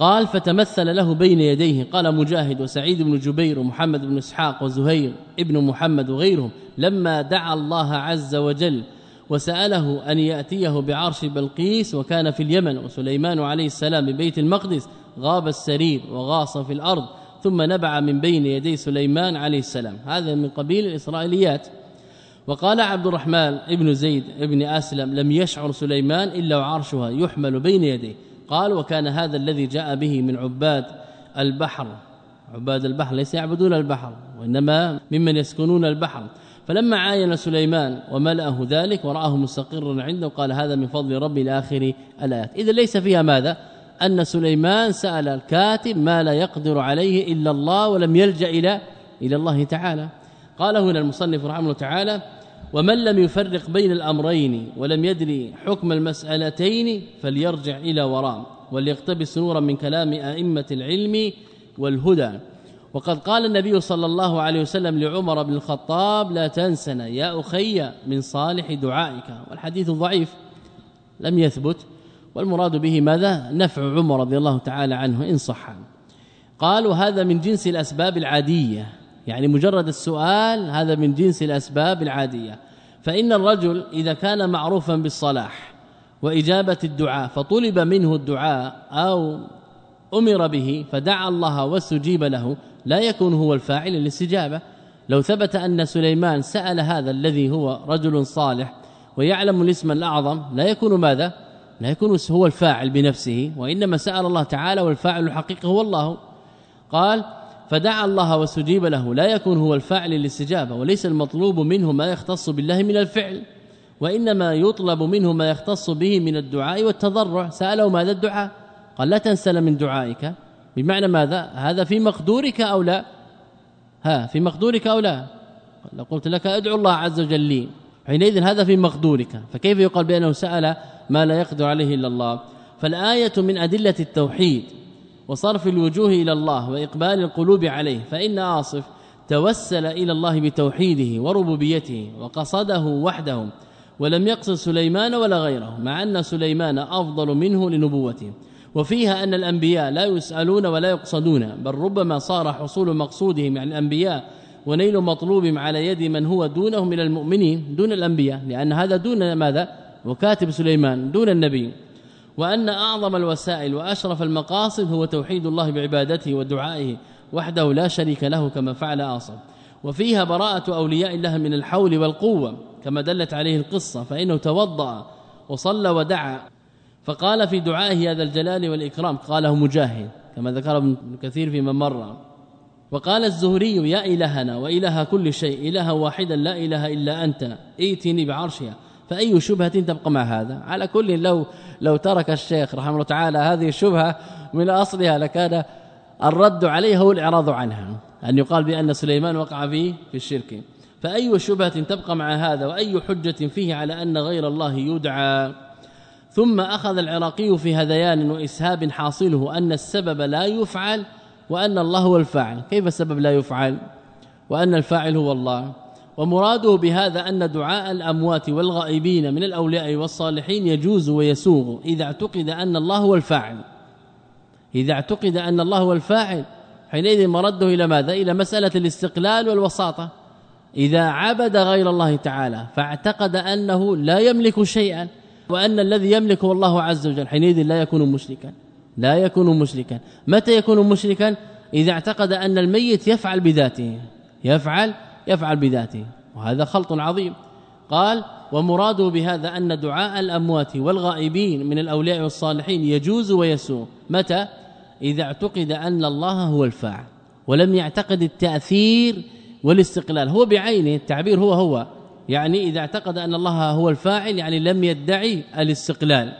قال فتمثل له بين يديه قال مجاهد وسعيد بن جبير ومحمد بن إسحاق وزهير ابن محمد وغيرهم لما دعا الله عز وجل وسأله أن يأتيه بعرش بلقيس وكان في اليمن وسليمان عليه السلام ببيت المقدس غاب السرير وغاص في الأرض ثم نبع من بين يدي سليمان عليه السلام. هذا من قبيل الإسرائيليات. وقال عبد الرحمن ابن زيد ابن أسلم لم يشعر سليمان إلا وعرشها يحمل بين يديه. قال وكان هذا الذي جاء به من عباد البحر. عباد البحر ليس يعبدون البحر وإنما ممن يسكنون البحر. فلما عاين سليمان وملأه ذلك ورآه مستقرا عنده قال هذا من فضل ربي لاخر الآيات. اذا ليس فيها ماذا؟ أن سليمان سأل الكاتب ما لا يقدر عليه إلا الله ولم يلجأ إلى إلى الله تعالى. قال هنا المصنف رحمه الله تعالى ومن لم يفرق بين الأمرين ولم يدري حكم المسألتين فليرجع إلى وراء وليقتبس نورا من كلام أئمة العلم والهدى. وقد قال النبي صلى الله عليه وسلم لعمر بن الخطاب لا تنسنا يا أخي من صالح دعائك. والحديث ضعيف لم يثبت. والمراد به ماذا؟ نفع عمر رضي الله تعالى عنه إن صح. قالوا هذا من جنس الأسباب العادية. يعني مجرد السؤال هذا من جنس الأسباب العادية. فإن الرجل إذا كان معروفا بالصلاح وإجابة الدعاء فطلب منه الدعاء أو أمر به فدعا الله واستجيب له لا يكون هو الفاعل للاستجابة. لو ثبت أن سليمان سأل هذا الذي هو رجل صالح ويعلم الاسم الأعظم لا يكون ماذا؟ لا يكون هو الفاعل بنفسه وإنما سأل الله تعالى والفاعل الحقيقي هو الله. قال فدعا الله واستجيب له. لا يكون هو الفاعل للاستجابة وليس المطلوب منه ما يختص بالله من الفعل وإنما يطلب منه ما يختص به من الدعاء والتضرع. سأله ماذا الدعاء؟ قال لا تنسل من دعائك. بمعنى ماذا؟ هذا في مقدورك أو لا؟ ها في مقدورك أو لا؟ لو قلت لك أدعو الله عز وجل لي. حينئذ هذا في مقدورك. فكيف يقال بأنه سأل ما لا يقدر عليه إلا الله؟ فالآية من أدلة التوحيد. وصرف الوجوه إلى الله وإقبال القلوب عليه فإن آصف توسل إلى الله بتوحيده وربوبيته وقصده وحده ولم يقصد سليمان ولا غيره مع أن سليمان أفضل منه لنبوته. وفيها أن الأنبياء لا يسألون ولا يقصدون بل ربما صار حصول مقصودهم عن الأنبياء ونيل مطلوب على يد من هو دونهم من المؤمنين دون الأنبياء لأن هذا دون ماذا؟ وكاتب سليمان دون النبي. وأن أعظم الوسائل وأشرف المقاصد هو توحيد الله بعبادته ودعائه وحده لا شريك له كما فعل آصم وفيها براءة أولياء الله من الحول والقوة كما دلت عليه القصة فإنه توضأ وصلى ودعا. فقال في دعائه هذا الجلال والإكرام قاله مجاهد كما ذكر ابن كثير فيما مر. وقال الزهري يا إلهنا وإله كل شيء إله واحدا لا إله إلا أنت ائتني بعرشها. فأي شبهة تبقى مع هذا؟ على كل لو لو ترك الشيخ رحمه الله تعالى هذه الشبهة من أصلها لكان الرد عليها هو الإعراض عنها أن يقال بأن سليمان وقع فيه في الشرك. فأي شبهة تبقى مع هذا وأي حجة فيه على أن غير الله يدعى؟ ثم أخذ العراقي في هذيان وإسهاب حاصله أن السبب لا يفعل وأن الله هو الفاعل. كيف السبب لا يفعل؟ وأن الفاعل هو الله. ومراده بهذا أن دعاء الأموات والغائبين من الأولياء والصالحين يجوز ويسوغ إذا اعتقد أن الله هو الفاعل. إذا اعتقد أن الله هو الفاعل حينئذ مرده إلى ماذا؟ إلى مسألة الاستقلال والوساطة. إذا عبد غير الله تعالى فاعتقد أنه لا يملك شيئا وأن الذي يملك هو الله عز وجل حينئذ لا يكون مشركا. لا يكون مشركا. متى يكون مشركا؟ إذا اعتقد أن الميت يفعل بذاته. يفعل يفعل بذاته وهذا خلط عظيم. قال ومراده بهذا أن دعاء الأموات والغائبين من الأولياء والصالحين يجوز ويسوء. متى؟ إذا اعتقد أن الله هو الفاعل ولم يعتقد التأثير والاستقلال. هو بعينه التعبير هو هو. يعني إذا اعتقد أن الله هو الفاعل يعني لم يدعي الاستقلال.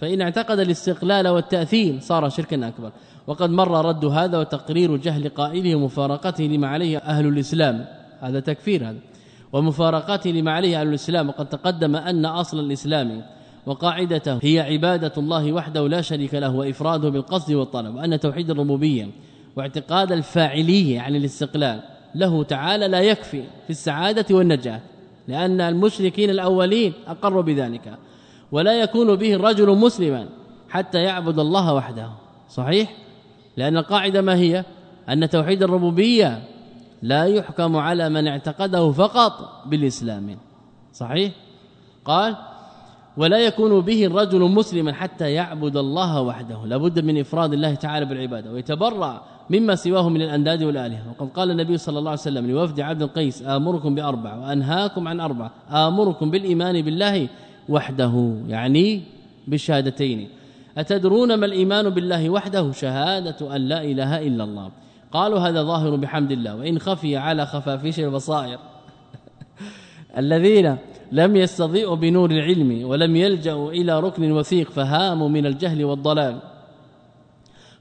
فإن اعتقد الاستقلال والتأثير صار شركا أكبر. وقد مر رد هذا وتقرير جهل قائله ومفارقته لما عليه أهل الإسلام. هذا تكفير هذا. ومفارقته لما عليه أهل الإسلام وقد تقدم أن أصل الإسلام وقاعدته هي عبادة الله وحده لا شريك له وإفراده بالقصد والطلب وأن توحيد الربوبية واعتقاد الفاعلية عن الاستقلال له تعالى لا يكفي في السعادة والنجاة لأن المشركين الأولين أقروا بذلك ولا يكون به الرجل مسلما حتى يعبد الله وحده. صحيح؟ لأن القاعدة ما هي؟ أن توحيد الربوبية لا يحكم على من اعتقده فقط بالإسلام. صحيح؟ قال ولا يكون به الرجل مسلما حتى يعبد الله وحده. لابد من إفراد الله تعالى بالعبادة ويتبرع مما سواه من الأنداد والآلهة. وقد قال النبي صلى الله عليه وسلم لوفد عبد القيس آمركم باربع وأنهاكم عن أربع آمركم بالإيمان بالله وحده يعني بالشهادتين. أتدرون ما الإيمان بالله وحده؟ شهادة أن لا إله إلا الله. قالوا هذا ظاهر بحمد الله وإن خفي على خفافيش البصائر الذين لم يستضيئوا بنور العلم ولم يلجأوا إلى ركن وثيق فهاموا من الجهل والضلال.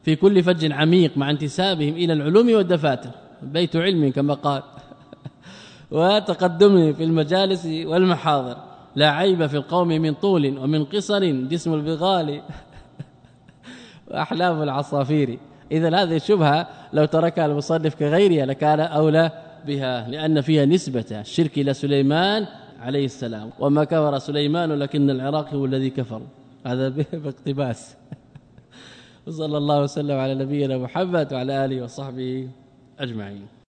في كل فج عميق مع انتسابهم إلى العلوم والدفاتر. بيت علم كما قال. وتقدمه في المجالس والمحاضر. لا عيب في القوم من طول ومن قصر جسم البغال. وأحلام العصافير. اذا هذه الشبهة لو تركها المصنف كغيرها لكان أولى بها لأن فيها نسبة الشرك إلى سليمان عليه السلام. وما كفر سليمان لكن العراق هو الذي كفر. هذا باقتباس. وصلى الله وسلم على نبينا محمد وعلى آله وصحبه أجمعين.